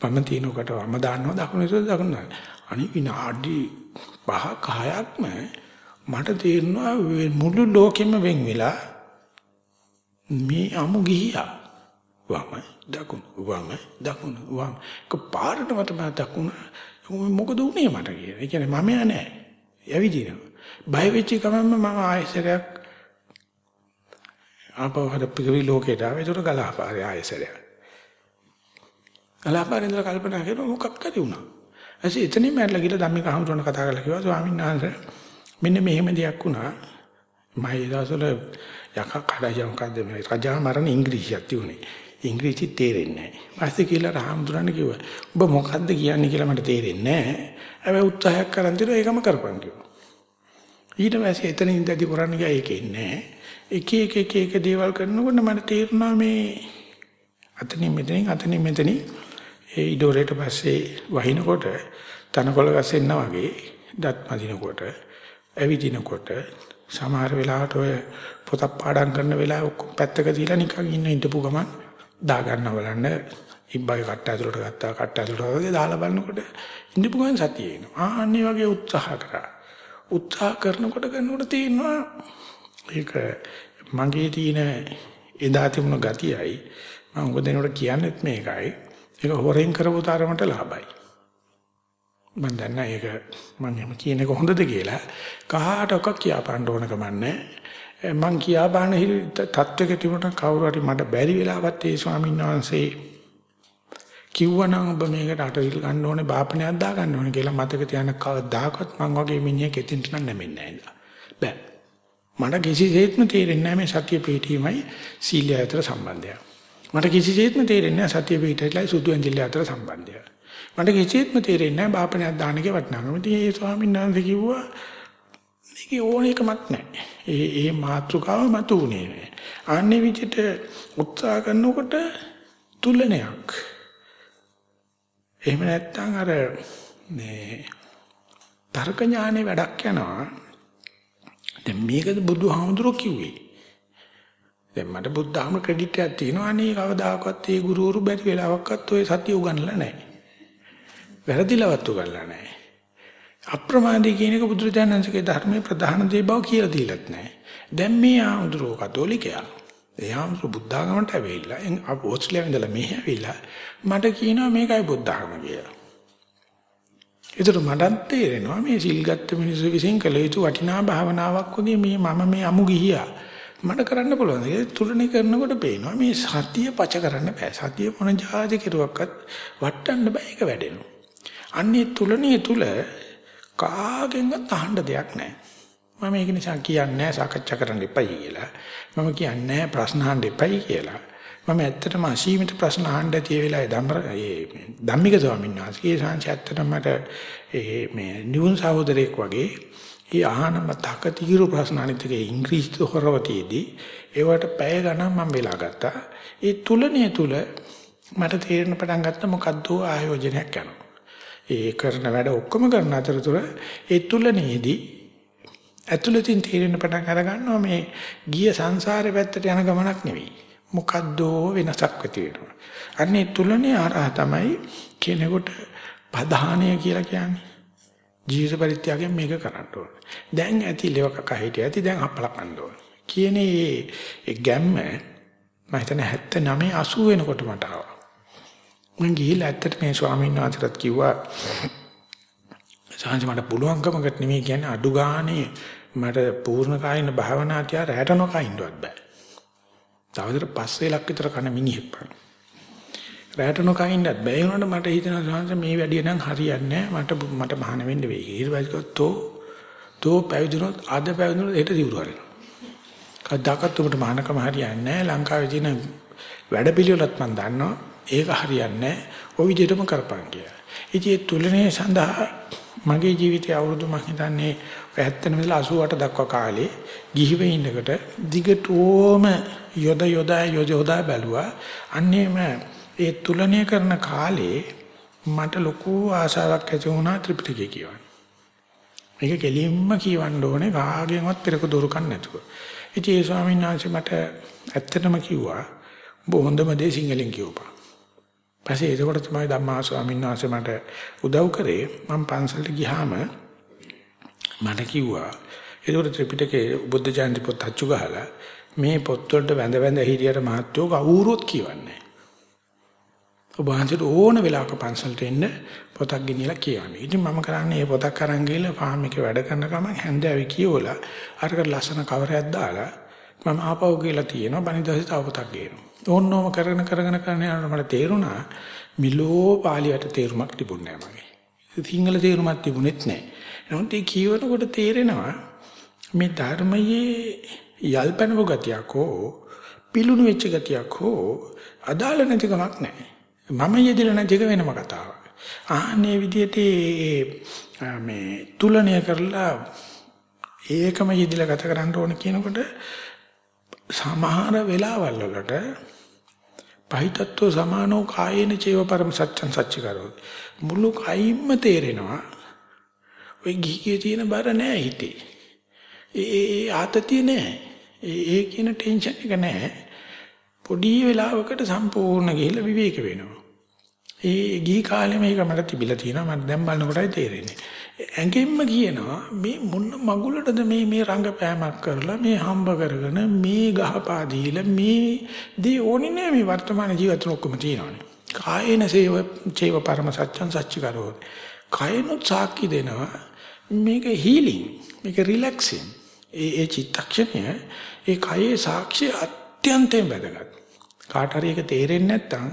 වම තිනකොට වම දාන්නවා දකුණ තිනකොට දකුණ අනි විනාඩි පහක් හයක්ම මට තේරෙනවා මුළු ලෝකෙම වෙන් වෙලා මේ අමු ගිහියා වම දකුණ වම දකුණ වම කපාරටම තමයි දකුණ මොකද උනේ මට කියලා. ඒ කියන්නේ මම නෑ. යවිදිනවා. බය වෙච්ච ගමන්ම මම ආයෙසරයක් ආපහු හද පිටවි ලෝකේට ආවේ. ඒතර ගලාපාරේ ආයෙසරයක්. ගලාපාරේ ඉඳලා කල්පනා කරනවා මොකක් කරි වුණා. ඇයි එතනින් මැරලා ගිහලා ධම්මික හමුදුරන කතා කරලා කිව්වා ස්වාමීන් වහන්සේ මෙන්න මෙහෙම දෙයක් වුණා. මම ඒ දවස්වල යකක් කඩයිය මොකද්ද මේ රජා මරණ ඉංග්‍රීසියක් තිබුණේ. ඉංග්‍රීසි තේරෙන්නේ නැහැ. ඊපස්සේ කියලා රාමතුරන් කිව්වා. ඔබ මොකද්ද කියන්නේ කියලා මට තේරෙන්නේ නැහැ. හැබැයි උත්සාහයක් කරන් දිනවා ඒකම කරපන් කිව්වා. ඊට පස්සේ එතන ඉඳදී කරන්න ගියා ඒකේ නැහැ. එක එක එක එක දේවල් කරනකොට මට තේරුණා මේ අතනින් මෙතනින් අතනින් මෙතනින් ඒ ඉඩෝරේට පස්සේ වහිනකොට තනකොළ ගස්සෙන්නා වගේ දත් මදිනකොට ඇවිදිනකොට සමහර වෙලාවට ඔය පොතක් පාඩම් කරන වෙලාව ඔක්කොම පැත්තක තියලා නිකන් ඉන්න ඉඳපු ගමන් දා ගන්න බලන්න ඉබ්බයි කට්ට ඇතුලට ගත්තා කට්ට ඇතුලට වගේ දාලා බලනකොට ඉඳපු ගමන් සතිය එනවා. ආන්නේ වගේ උත්සාහ කරා. උත්සාහ කරනකොට කරනකොට තේරෙනවා ඒක මගේ තියෙන එදා තිබුණ ගතියයි මම ඔබ දෙනකොට කියන්නේත් මේකයි. ඒක හොරෙන් කරපු තරමට ලාභයි. මම දන්නා ඒක මම එහෙම කියන එක හොඳද කියලා කාටවත් කියාපාන්න ඕන කමන්නේ මං කියාපාන තත්වයක තිබුණා කවුරු හරි මට බැරි වෙලාවත් ඒ ස්වාමීන් වහන්සේ කිව්වනම් ඔබ මේකට අටවිල් ගන්න ඕනේ බාපණයක් දා ගන්න ඕනේ කියලා මතක තියාගන්න කවදාකවත් මං වගේ මිනිහෙක් එතෙන්ට නම් නැමෙන්නේ නැහැ බෑ මට කිසිසේත්ම තේරෙන්නේ නැහැ මේ සත්‍ය පිටීමයි සීලය අතර සම්බන්ධය මට කිසිසේත්ම තේරෙන්නේ නැහැ සත්‍ය පිටීමයි සුදු ඇඟිල්ල අතර සම්බන්ධය මට කිසිසේත්ම තේරෙන්නේ නැහැ බාපණයක් දාන එකේ වටිනාකම ඉතින් ඒ ස්වාමීන් වහන්සේ කිව්වා මේකේ ඕන එකමක් නැහැ. ඒ ඒ මාත්‍රකාව මත උනේ නැහැ. අන්නේ විදිහට උත්සාහ කරනකොට තුලනයක්. එහෙම නැත්නම් අර මේ තර්ක ඥානේ වැඩක් යනවා. දැන් මේකද බුදුහාමුදුරුවෝ කිව්වේ. දැන් මට බුද්ධාම ක්‍රෙඩිට් එකක් තියෙනවා. අනේ කවදාකවත් ඒ ගුරුවරු බැරි වෙලාවක්වත් ඔය සතිය උගන්වලා නැහැ. වැරදිලවත් උගන්වලා නැහැ. අප්‍රමාදී කියන එක බුදුරජාණන්සේගේ ධර්මයේ ප්‍රධාන දේ බව කියලා දීලත් නැහැ. දැන් මේ ආමුදුරෝ කතෝලිකයා. ඒ ආමුදුර බුද්ධාගමට ඇවිල්ලා අප ඕස්ට්‍රේලියාවෙන් ඉඳලා මෙහි ඇවිල්ලා මට කියනවා මේකයි බුද්ධාගම කියලා. ඒතර මටත් තේරෙනවා මේ සිල් ගත්ත මිනිස්සු විසින් කළ යුතු වටිනා භාවනාවක් වගේ මේ මම මේ අමු ගිහියා. මට කරන්න පුළුවන්. ඒ තුලනේ කරනකොට පේනවා මේ සතිය පච කරන්න බෑ. සතිය මොන જાති කෙරුවක්වත් වටන්න බෑ ඒක වැඩෙනවා. අන්නේ තුලනේ තුල කාගෙන්වත් අහන්න දෙයක් නැහැ. මම ඒක නිසා කියන්නේ සාකච්ඡා කරන්න එපයි කියලා. මම කියන්නේ ප්‍රශ්න අහන්න එපයි කියලා. මම ඇත්තටම අසීමිත ප්‍රශ්න අහන්න ඇති වෙලාවේ ධම්මර ඒ ධම්මික ස්වාමීන් වහන්සේ ඒ සංසය ඇත්තටම මට ඒ මේ නිවුන් සහෝදරයෙක් වගේ ඒ අහන මතක తీරු ප්‍රශ්න අනිත් එක ඉංග්‍රීසි හොරවතියේදී ඒවට පැය ගණන් මම වෙලා ගත්තා. ඒ තුලනේ තුල මට තේරෙන පටන් ගත්ත මොකද්ද ආයෝජනයක් යනවා. ඒ කරන වැඩ ඔක්කොම කරන අතරතුර ඒ තුලනේදී ඇතුළතින් තීරණ පටන් අර ගන්නවා මේ ගිය සංසාරේ පැත්තට යන ගමනක් නෙවෙයි. මොකද්දෝ වෙනසක් ඇති වෙනවා. අන්නේ තුලනේ ආරහ තමයි කෙනෙකුට ප්‍රධානය කියලා කියන්නේ. ජීවිත පරිත්‍යාගයෙන් මේක කරන්න ඕන. දැන් ඇති ලෙවක කහිටිය ඇති දැන් අපල කන්න ඕන. කියන්නේ ඒ ගැම්ම මම හිතන්නේ 79 80 වෙනකොට මට ආවා. මම ගිහිල්ලා ඇත්තට මේ ස්වාමීන් වහන්සේට කිව්වා සාංශ මට පුළුවන්කමකට නෙමෙයි කියන්නේ අඩු ගානේ මට පූර්ණ කායින භාවනා තියා රැට නොකා ඉන්නවත් බෑ. තවදට පස්සේ ලක් විතර කන මිනිහෙක් රැට නොකයින්නත් බැහැ වුණාට මට හිතෙනවා සංස මේ වැඩිය නම් හරියන්නේ නැහැ මට මට මහාන වෙන්න වෙයි. ඊට පස්සේ තෝ තෝ පැවිදුනොත් අද පැවිදුනොත් හෙට දියුරු හරිනවා. කද්දාකත් උඹට මහානකම හරියන්නේ නැහැ ලංකාවේ තියෙන වැඩපිළිවෙලත් මම දන්නවා ඒක හරියන්නේ නැහැ. ওই විදිහටම කරපන් කියලා. ඉතින් ඒ තුලනේ සඳහා මගේ ජීවිතය අවුරුදු මම හිතන්නේ 70 ඉඳලා 88 දක්වා කාලේ ගිහිව ඉන්නකොට දිගටම යොද යොදා යොද යොදා බැලුවා. අන්නේම ඒ තුලනය කරන කාලේ මට ලොකු ආශාවක් ඇති වුණා ත්‍රිපිටකය කියවන්න. මේක කෙලින්ම කියවන්න ඕනේ කාගෙන්වත් පෙරක දොරකන් නැතුව. ඉතින් ඒ ස්වාමීන් වහන්සේ මට ඇත්තටම කිව්වා ඔබ හොඳම දේ සිංහලෙන් කියවපන්. පස්සේ ඒකෝට තමයි ධම්මා ස්වාමීන් වහන්සේ මට උදව් කරේ. මම පන්සලට ගියාම මට කිව්වා ඒකෝට ත්‍රිපිටකේ බුද්ධ ජයන්ති පොත් අච්චු ගහලා මේ පොත් වලට වැඳ වැඳ හිටියට මහත්වෝ කවුරුත් කියවන්නේ ඔබ වහන්සේට ඕන වෙලාවක පන්සලට එන්න පොතක් ගෙනියලා කියවන්නේ. ඉතින් මම කරන්නේ මේ පොතක් අරන් ගිහලා ෆාම් එකේ වැඩ කරන ගමන් හැන්දෑවේ කියවලා අරකට ලස්සන කවරයක් දාලා මම ආපහු ගිහලා තියෙනවා බණිදාසේ තව පොතක් ගේනවා. ඕනෝම කරගෙන කරගෙන කරගෙන යනකොට මට තේරුණා මිලෝ පාලියට තේරුමක් තිබුණේ නැහැ මගේ. සිංහල තේරුමක් තිබුණෙත් නැහැ. නමුත් ඒ කියවනකොට තේරෙනවා මේ ධර්මයේ යල්පනව ගතියක් හෝ පිලුණු වෙච්ච ගතියක් හෝ අදාළ නැතිකමක් නැහැ. මම යෙදিলা නැතික වෙනම කතාවක්. ආන්නේ විදිහට මේ තුලණය කරලා ඒකම යෙදিলা ගත කරන්න ඕන කියනකොට සමහර වෙලාවල් වලට පහිතත්ව සමානෝ කායේන චේව පරම සත්‍යං සච්ච කරෝ මුළු කයින්ම තේරෙනවා ඔය ගිහිගේ තියෙන බර නෑ හිතේ. ඒ ආතතිය නෑ. ඒ ඒ කියන ටෙන්ෂන් එක නෑ. පොඩි වෙලාවකට සම්පූර්ණ ගිහිල්ලා විවේක වෙනවා. ඒ ගිහි කාලේ මේක මට තිබිලා තියෙනවා. මට දැන් බලනකොටයි තේරෙන්නේ. ඇඟෙන්ම කියනවා මේ මොන මගුලටද මේ මේ රංගපෑමක් කරලා මේ හම්බ කරගෙන මේ ගහපා දීලා මේ දී ඕනේ නෑ මේ වර්තමාන ජීවිතේ ඔක්කොම තියෙනවානේ. කායේන සේව චේව පරම සත්‍යං සච්ච කරෝ. කායනොත් සාක්ෂි දෙනවා. මේක හීලින් මේක රිලැක්සින්. ඒ ඒ චිත්තක්ෂණය ඒ කායේ සාක්ෂි අත්‍යන්තයෙන් වැදගත්. කාට හරි ඒක තේරෙන්නේ නැත්නම්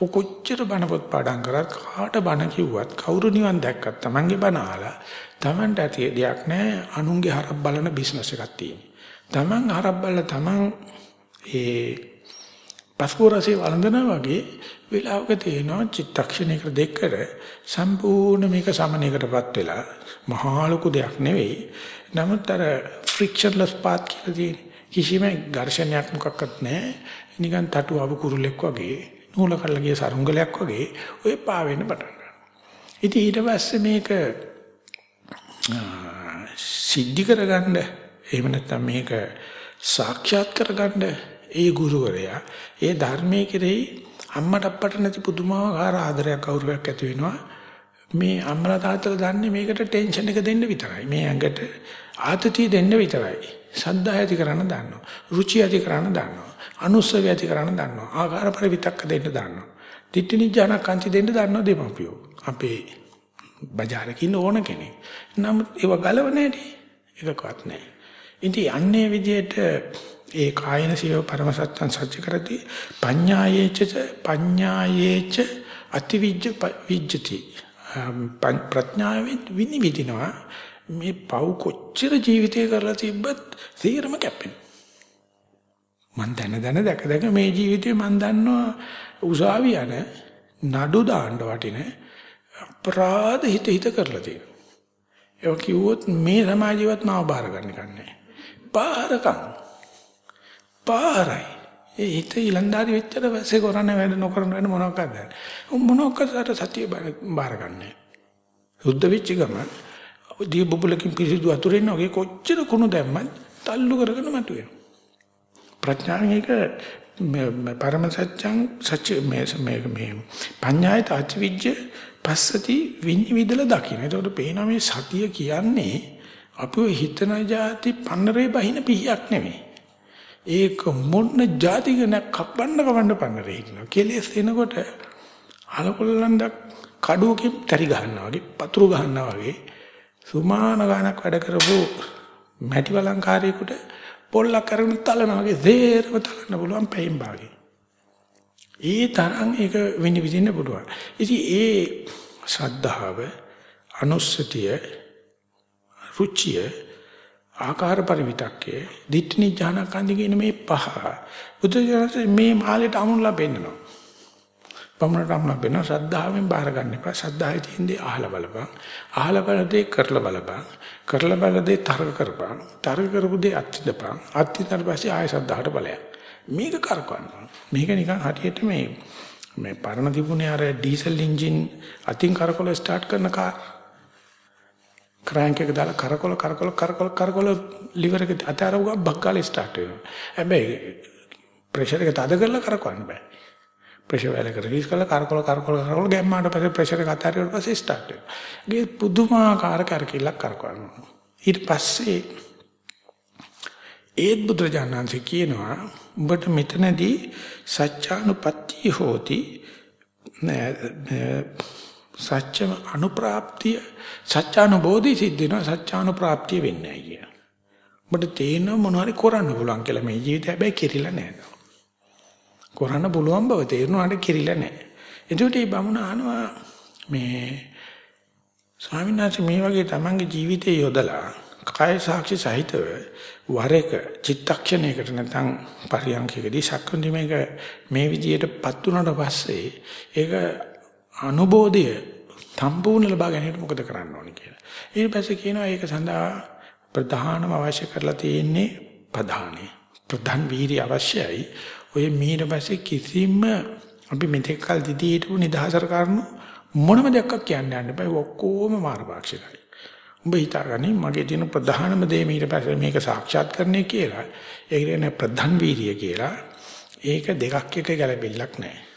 ඔ කොච්චර බණ පොත් පාඩම් කරත් කාට බණ කිව්වත් කවුරු නිවන් දැක්කත් Tamange බණ අහලා Tamanට ඇති දෙයක් නැහැ අනුන්ගේ හරක් බලන බිස්නස් එකක් තියෙනවා. Taman හරක් බලලා Taman ඒ පස්කෝරසේ වළඳනවා වගේ වෙලාවක තේනවා චිත්තක්ෂණයකට දෙකකට සම්පූර්ණ මේක සමනයකටපත් වෙලා මහා ලොකු දෙයක් නෙවෙයි. නමුත් අර ෆ්‍රික්ෂන්ලස් පාත් කියලා තියෙන කිසිම ඝර්ෂණයක් මොකක්වත් නැහැ. නිකන් තටු අබ කුරුල්ලෙක් වගේ නූල කල්ලා ගිය සරුංගලයක් වගේ ඔය පා වෙන්න පටන් ගන්නවා. ඉතින් ඊට පස්සේ මේක සිද්ධි කරගන්න එහෙම නැත්නම් මේක සාක්ෂාත් කරගන්න ඒ ගුරුවරයා ඒ ධර්මයේ කෙරෙහි අම්මට අප්පට නැති පුදුමාකාර ආදරයක් ගෞරවයක් ඇති වෙනවා. මේ අම්මලා තාත්තලා දන්නේ මේකට ටෙන්ෂන් එක දෙන්න විතරයි. මේ ඇඟට ආතතිය දෙන්න විතරයි. සද්දා ඇති කරන්න දන්නවා. රුචි ඇති කරන්න දන්නවා. අනුස්සව ඇති කරන්න දන්නවා. ආකාර පරිවිතක්ක දෙන්න දන්නවා. තිට්ටි නිජානක් අන්ති දෙන්න දන්නවා දෙමපියෝ. අපේ බજારක ඉන්න ඕන කෙනෙක්. නමුත් ඒව ගලව නැටි එකකවත් නැහැ. ඉතින් අන්නේ විදිහට ඒ කායන සියව පරම සත්‍යං සත්‍ය කරති පඤ්ඤායේච පඤ්ඤායේච අතිවිජ්ජ විජ්ජති ප්‍රඥාවෙත් විනිවිදිනවා මේ පව් කොච්චර ජීවිතේ කරලා තිබ්බත් සීරම කැපෙනවා මං දැන දැන දැක දැක මේ ජීවිතේ මං දන්නවා උසාවි යන නඩු දාන්න වටින අපරාධ හිත හිත කරලා තියෙනවා. ඒක කිව්වොත් මේ සමාජයවත් මාව බාර ගන්න කන්නේ. පාරකම්. පාරයි. ඒ හිත ඊලන්දාරි වෙච්චට පස්සේ කරන්නේ වැඩ නොකරන වැඩ මොනවක්ද? මොනවක්ද සතිය බාර ගන්නෑ. සුද්ධ වෙච්ච ගම දී බුබුලකින් පිරිසිදු වතුරෙන් වගේ කොච්චර කුණු දැම්මත් තල්ලු කරගෙන මතුවෙනවා. ප්‍රඥාවෙන් ඒක පරම සත්‍යං සත්‍ය මේ මේ මේ පඤ්ඤායත අචවිජ්ජ පස්සති විනිවිදලා දකින්න. ඒකට පේනවා මේ සතිය කියන්නේ අපිව හිතන જાති පන්නරේ බහින පිහියක් නෙමෙයි. ඒක මොන්න જાතික නැක් කපන්න කවන්න පන්නරේ හිටිනවා. කෙලෙස් එනකොට අලකොල්ලන්දක් කඩුවකින් තරි ගන්නවා වගේ පතුරු ගන්නවා වගේ සුමාන ගානක් වැඩ කරපු මැටි වලංකාරයෙකුට පොල්ලක් අරගෙන තලනවා වගේ සේරම තලන්න පුළුවන් පැයෙන් භාගේ. ඒ තරම් ඒක විනිවිදින්න පුළුවන්. ඉතින් ඒ ශ්‍රද්ධාව, අනුස්සතිය, රුචිය, ආකාර පරිවිතක්කේ, දිට්ඨිනි ඥානකන්දි කියන මේ පහ බුදුසසුනේ මේ මාළේට අමුණලා පෙන්නනවා. පමණට අමුණලා පෙන්නන ශ්‍රද්ධාවෙන් බාර ගන්න එපා. ශ්‍රද්ධාවේ තියෙන්නේ අහලා බලපන්. අහලා බලදේ කරලා බලපන්. කරලා බලදේ තරක කරපන්. තරක කරපු දේ අත්විඳපන්. අත්විඳලා පස්සේ ආය ශ්‍රද්ධාවට බලයක්. මේක කරකවනවා. මේක නිකන් හරියට මේ මේ පරණ තිබුණේ අර ඩීසල් එන්ජින් අතින් කරකොල ස්ටාර්ට් කරන කාර්. ක්‍රෑන්ක් එක දාලා කරකොල කරකොල කරකොල කරකොල liver එක අත අරව බක්කාලේ ස්ටාර්ට් වෙනවා. හැබැයි ප්‍රෙෂර් එක තද කරලා කරකවන්න බෑ. ප්‍රෙෂර් වැල එක රිලීස් කරලා කරකොල කරකොල කරකොල ගැම්මාට පස්සේ ප්‍රෙෂර් එක අත අරියට පස්සේ ස්ටාර්ට් වෙනවා. ඒ පුදුමාකාර කරකිලක් කරකවනවා. ඊට පස්සේ ඒත් බුදුරජාණන්සේ කියනවා උඹට මෙතනදී සත්‍යානුපත්තිය හෝති සත්‍ය අනුප්‍රාප්තිය සත්‍යානුබෝධි සිද්ධ වෙනවා සත්‍යානුප්‍රාප්තිය වෙන්නේ නැහැ කිය. උඹට තේන මොනවාරි කරන්න පුළුවන් කියලා මේ ජීවිතය හැබැයි කිරිලා නැහැ. කරන්න පුළුවන් බව තේරුණාට කිරිලා නැහැ. එතකොට මේ බමුණ අහනවා මේ ස්වාමීන් වහන්සේ මේ වගේ තමන්ගේ ජීවිතය යොදලා කාය සාක්ෂි සහිතව වර එක චිත්තක්ෂණයකට නැත්නම් පරියන්කයකදී සක්කුන්දි මේක මේ විදියටපත් වුණාට පස්සේ ඒක අනුබෝධය සම්පූර්ණ ලබා ගැනීමට මොකද කරන්න ඕනේ කියලා. ඊට පස්සේ කියනවා ඒක සඳහා ප්‍රධානම අවශ්‍ය කරලා තියෙන්නේ ප්‍රධානේ. ප්‍රධාන වීර්ය අවශ්‍යයි. ඔය මීට පස්සේ කිසිම අපි මෙතෙක් කල දිදී හිටපු නිදහසර කරනු මොනම දෙයක් කියන්න යන්න බෑ. ඔක්කොම මාර්ගපාක්ෂිකයි. උඹ හිතාගන්නේ මගේ තියෙන ප්‍රධානම දේ ඊට පස්සේ මේක සාක්ෂාත් කරන්නේ කියලා. ඒක කියන්නේ ප්‍රධාන වීර්ය කියලා. ඒක දෙකක් එක ගැළපෙල්ලක් නැහැ.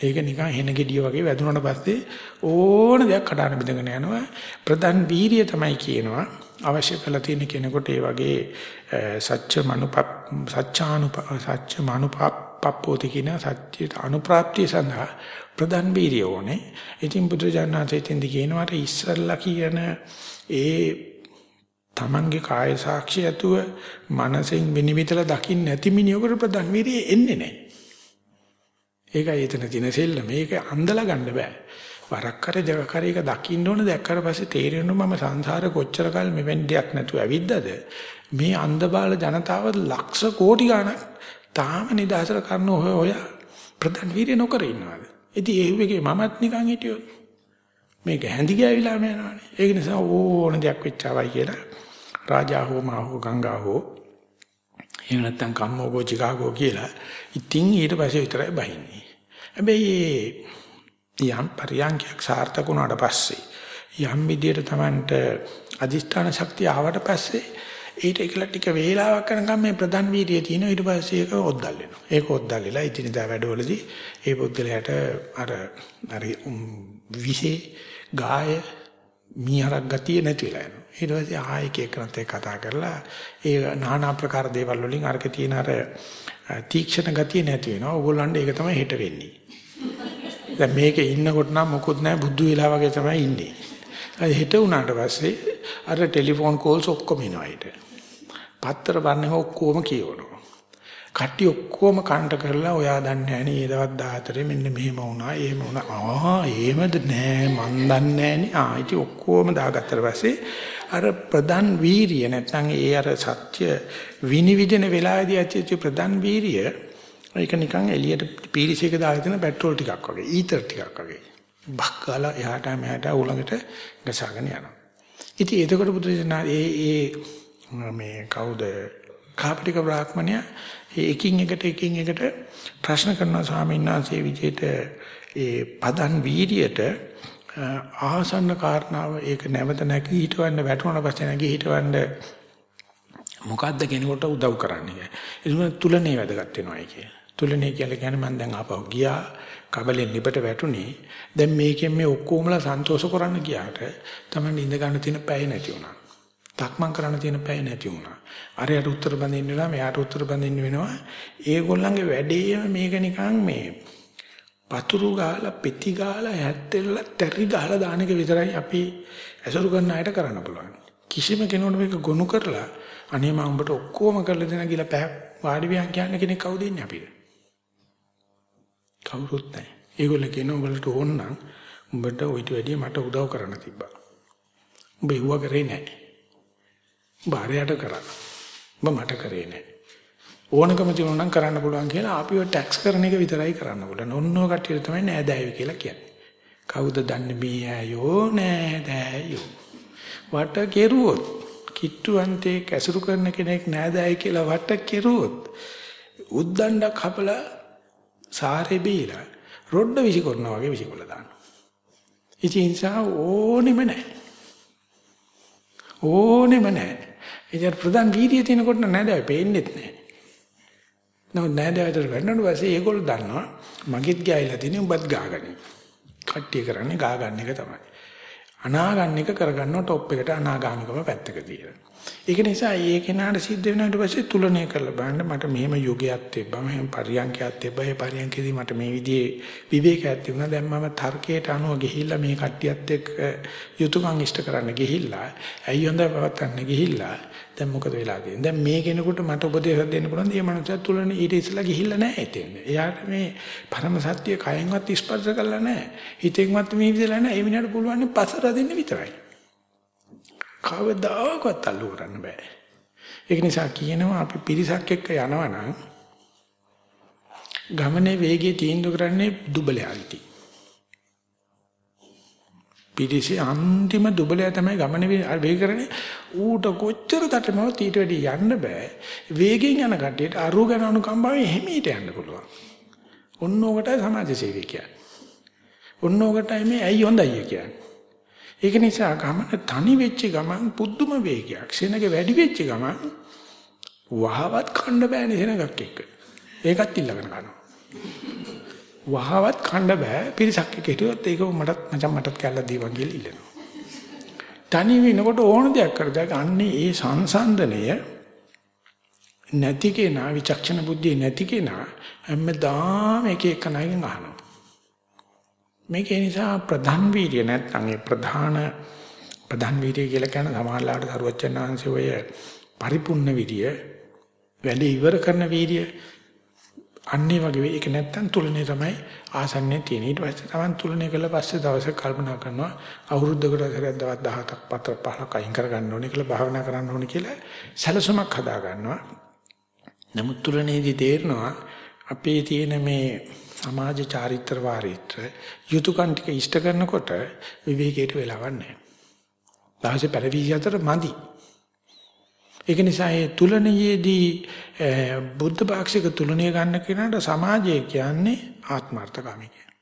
ඒක නිකන් හෙන ගෙඩිය වගේ වැදුනට පස්සේ ඕන දෙයක් කඩාන බිඳගෙන යනවා. ප්‍රධාන වීර්ය තමයි කියනවා. අවශ්‍ය කරලා තියෙන කෙනෙකුට ඒ වගේ සත්‍ය මනුප සත්‍යානුප සත්‍ය මනුපප්පෝති කියන සත්‍ය අනුප්‍රාප්තිය සඳහා ප්‍රධාන වීර්ය ඕනේ. ඉතින් බුදුජානනාථ ඉතින්දි කියනවාට ඉස්සල්ලා කියන ඒ තමන්ගේ කාය සාක්ෂිය ඇතුව මනසෙන් විනිවිදලා දකින්න නැති මිනිහෙකුට ප්‍රධාන වීර්යය එන්නේ නැහැ. ඒකයි එතන තියෙන සෙල්ල. මේක අන්දලා ගන්න බෑ. වරක් කරේ දෙක කරේ එක දකින්න ඕන දැක්කට පස්සේ තේරෙනවා මම සංසාරේ කොච්චර කල් මෙවැනි දෙයක් නැතුව ඇවිද්දද? මේ අන්ධබාල ජනතාව ලක්ෂ කෝටි ගණන් තාම නිදාසර කරන ඔය ඔය ප්‍රධාන වීර්ය නොකර ඉන්නවාද? ඉතින් ඒ වගේ මමත් නිකන් හිටියොත් මේක හැඳි ගෑවිලාම යනවානේ. ඒක නිසා ඕන දෙයක් වෙච්චවයි කියලා. රාජා හෝ මා හෝ ගංගා හෝ එහෙම නැත්නම් කම්මෝගෝ චිකාගෝ කියලා ඉතින් ඊට පස්සේ විතරයි බහින්නේ හැබැයි යම් පරියන්කයක් සාර්ථක වුණාට පස්සේ යම් විදියට Tamanට අදිෂ්ඨාන ශක්තිය ආවට පස්සේ ඊට එකල ටික වේලාවක් යනකම් මේ ප්‍රධාන වීර්යය තියෙන ඊට පස්සේ ඒක ඔද්දල් වෙනවා. ඒක ඔද්දල් වෙලා ඉදිනදා වැඩවලදී ඒ පුද්ගලයාට අර අර විශේ ගාය මීහරක් ගතිය නැති වෙලා යනවා. ඊට පස්සේ ආයෙක එකනත් ඒ කතා කරලා ඒ নানা ආකාර දේවල් වලින් අරක තියෙන අර තීක්ෂණ ගතිය නැති වෙනවා. ඕගොල්ලන්ට ඒක තමයි හෙට වෙන්නේ. දැන් මේකේ ඉන්නකොට නම් මොකුත් නැහැ බුද්ධ වෙලා වගේ තමයි ඉන්නේ. අය හෙට වුණාට පස්සේ අර ටෙලිෆෝන් කෝල්ස් ඔක්කොම එනවා ඊට. පත්තර බන්නේ ඔක්කොම කියවනවා. කට්ටිය ඔක්කොම කන්ට කරලා ඔයා දන්නේ නැහැ නේ දවස් 14 මෙන්න මෙහෙම වුණා එහෙම වුණා. ආ එහෙමද නෑ මන් දන්නේ නෑනේ. ආ ඉතින් ඔක්කොම දාගත්තට පස්සේ අර ප්‍රධාන වීරිය නැත්නම් ඒ අර සත්‍ය විනිවිදන වෙලාවේදී ඇති ප්‍රධාන වීරිය ඒක නිකන් එළියට පීරිසයක දාලා තියෙන පෙට්‍රෝල් ටිකක් වගේ ඊතර ටිකක් වගේ. බක්කාලා එහාට මෙහාට උලඟට ගසාගෙන යනවා. ඉතින් එතකොට බුදුසෙනා ඒ ඒ මේ කවුද කාපටික බ්‍රාහ්මණයා එකින් එකට එකින් එකට ප්‍රශ්න කරන ස්වාමීන් වහන්සේ විදිහට ඒ පදන් වීර්යයට ආසන්න කාරණාව ඒක නැවත නැගී හිටවන්න වැටුණා පස්සේ නැගී හිටවන්න මොකද්ද කෙනෙකුට උදව් කරන්නේ. ඒක තුලනේ වැදගත් වෙනවා කියන්නේ. තුලනේ කියලා කියන්නේ මම දැන් ආපහු ගියා කබලෙන් ලිපට වැටුනේ දැන් මේකෙන් මේ ඔක්කොමලා සන්තෝෂ කරන්න ගියාට තමයි ඉඳ ගන්න තියෙන පැය නැති වුණා තක්මන් කරන්න තියෙන පැය නැති වුණා අරයට උත්තර බඳින්න වෙනවා මෙයාට උත්තර බඳින්න වෙනවා ඒගොල්ලන්ගේ වැඩේම මේක නිකන් මේ පතුරු ගාලා පෙති ගාලා හැත්තෙල්ල තරි ගාලා දාන එක විතරයි අපි ඇසුරු කරන අයට කරන්න පුළුවන් කිසිම කෙනෙකුට මේක ගොනු කරලා අනේ මම උඹට ඔක්කොම කරලා දෙන කියලා පැයක් වාඩි වියන් කියන්න කෙනෙක් කවුද ඉන්නේ අපිට කවුරුත් නැහැ. ඒගොල්ලෝ කියන උඹලට ඕන නම් උඹට ඔයිට වැඩිය මට උදව් කරන්න තිබ්බා. උඹ ඉුව කරේ නැහැ. උඹ ආරයට කරා. උඹ මට කරේ නැහැ. ඕනකම තියුණා නම් කරන්න පුළුවන් කියලා අපිව ටැක්ස් කරන එක විතරයි කරන්න පුළුවන්. ඔන්නෝ කට්ටිය තමයි නෑදෑයෝ කියලා කියන්නේ. කවුද දන්නේ මේ ඇයෝ නෑදෑයෝ. වට කෙරුවොත් කිට්ටුවන්තේ කැසුරු කරන කෙනෙක් නෑදෑයි කියලා වට කෙරුවොත් උද්දණ්ඩක් හපලා සාරේ බීලා රොඩ විසිකරනවා වගේ විසිකලා දානවා. ඉතින් නිසා ඕනෙම නැහැ. ඕනෙම නැහැ. ඉතින් ප්‍රධාන වීර්යය තියෙනකොට නෑදෑයි පේන්නේත් නැහැ. නමුත් නෑදෑයතර වෙන්නට පස්සේ ඒගොල්ලෝ දන්නවා මගෙත් ගෑයිලා තියෙන උඹත් ගාගනි. කට්ටිය කරන්නේ ගා ගන්න එක තමයි. අනා ගන්න එක කරගන්නවා টොප් එකට අනාගාමිකම පැත්තක තියලා. ඒක නිසා ඒ කෙනාට සිද්ධ වෙනාට පස්සේ තුලනය කරලා බලන්න මට මෙහෙම යෝගයක් තිබ්බා මෙහෙම පරියන්කයක් තිබ්බා ඒ පරියන්කේදී මට මේ විදිහේ විවේකයක් තිබුණා දැන් මම තර්කයට අනුව ගිහිල්ලා මේ කට්ටියත් එක්ක යුතුයකම් ඉෂ්ට කරන්න ගිහිල්ලා ඇයි හොඳ පවත්න්න ගිහිල්ලා දැන් මොකද වෙලා තියෙන්නේ? දැන් මේ කෙනෙකුට මට උපදේශයක් දෙන්න පුළුවන් මේ මනුස්සයා තුලනේ ඊට ඉස්සලා ගිහිල්ලා නැහැ එතෙන් එයාට මේ පරම සත්‍ය කයෙන්වත් ස්පර්ශ කරලා නැහැ. හිතෙන්වත් මේ විදිහලා නැහැ. ඒ මිනිහට පුළුවන් පස්සට දෙන්න විතරයි. කවදාකවත් අල්ලු කරන්න බෑ. ඒක නිසා කියනවා අපි පිරිසක් එක්ක යනවනම් ගමනේ වේගය තීන්දුව කරන්නේ දුබලයාන්ති. පිරිසේ අන්තිම දුබලයා තමයි ගමනේ වේග කරන්නේ. ඌට කොච්චර තටමවත් ඊට වැඩි යන්න බෑ. වේගෙන් යන කට්ටියට අරු ගන්න අනුකම්පාවෙන් හිමීට යන්න පුළුවන්. ඔන්න ඕකටයි සමාජ සේවය කියන්නේ. ඔන්න ඕකටයි මේ ඇයි හොඳයි කියන්නේ. ඒක නිසා ගමන තනි වෙච්ච ගමන් පුදුම වේගයක්. සෙනග වැඩි වෙච්ච ගමන් වහවත් කන්න බෑනේ සෙනගක් එක්ක. ඒකත් ඉල්ලගෙන කරනවා. වහවත් කන්න බෑ පිරිසක් එක්ක හිටියොත් ඒක මටත් මචං මටත් කැල්ලක් දීවන් කියලා ඉල්ලනවා. තනි වෙනකොට ඕන දෙයක් කරದಾಗ අන්නේ ඒ සංසන්දනය නැති කෙනා විචක්ෂණ බුද්ධිය නැති කෙනා හැමදාම එක එක නයින් අහනවා. මේක නිසා ප්‍රධාන වීර්ය නැත්නම් ඒ ප්‍රධාන ප්‍රධාන වීර්ය කියලා කියන සමාහලාට සරුවච්චන් ආංශය ඔය පරිපූර්ණ වීර්ය වැඩේ ඉවර කරන වීර්ය අන්නේ වගේ ඒක නැත්තම් තුලනේ තමයි ආසන්නේ තියෙන. ඊට පස්සේ තමන් තුලනේ කළා පස්සේ දවසක් කල්පනා කරනවා අවුරුද්දකට සැරයක් දවස් 10ක් පතර 15ක් අයින් කර ගන්න ඕනේ කියලා භාවනා කරන්න ඕනේ කියලා සැලසුමක් හදා ගන්නවා. නමුත් තුලනේදී තේරෙනවා අපේ තියෙන මේ සමාජ චාරිත්‍ර වාරිත්‍ර යුතුයකම් ටික ඉෂ්ට කරනකොට විවේකයට වෙලාවක් නැහැ. දවසේ පරිවිස අතර මදි. ඒක නිසා ඒ තුලනයේදී බුද්ධ පාක්ෂික තුලනය ගන්න කෙනාට සමාජය කියන්නේ ආත්මార్థකාමී කියන්නේ.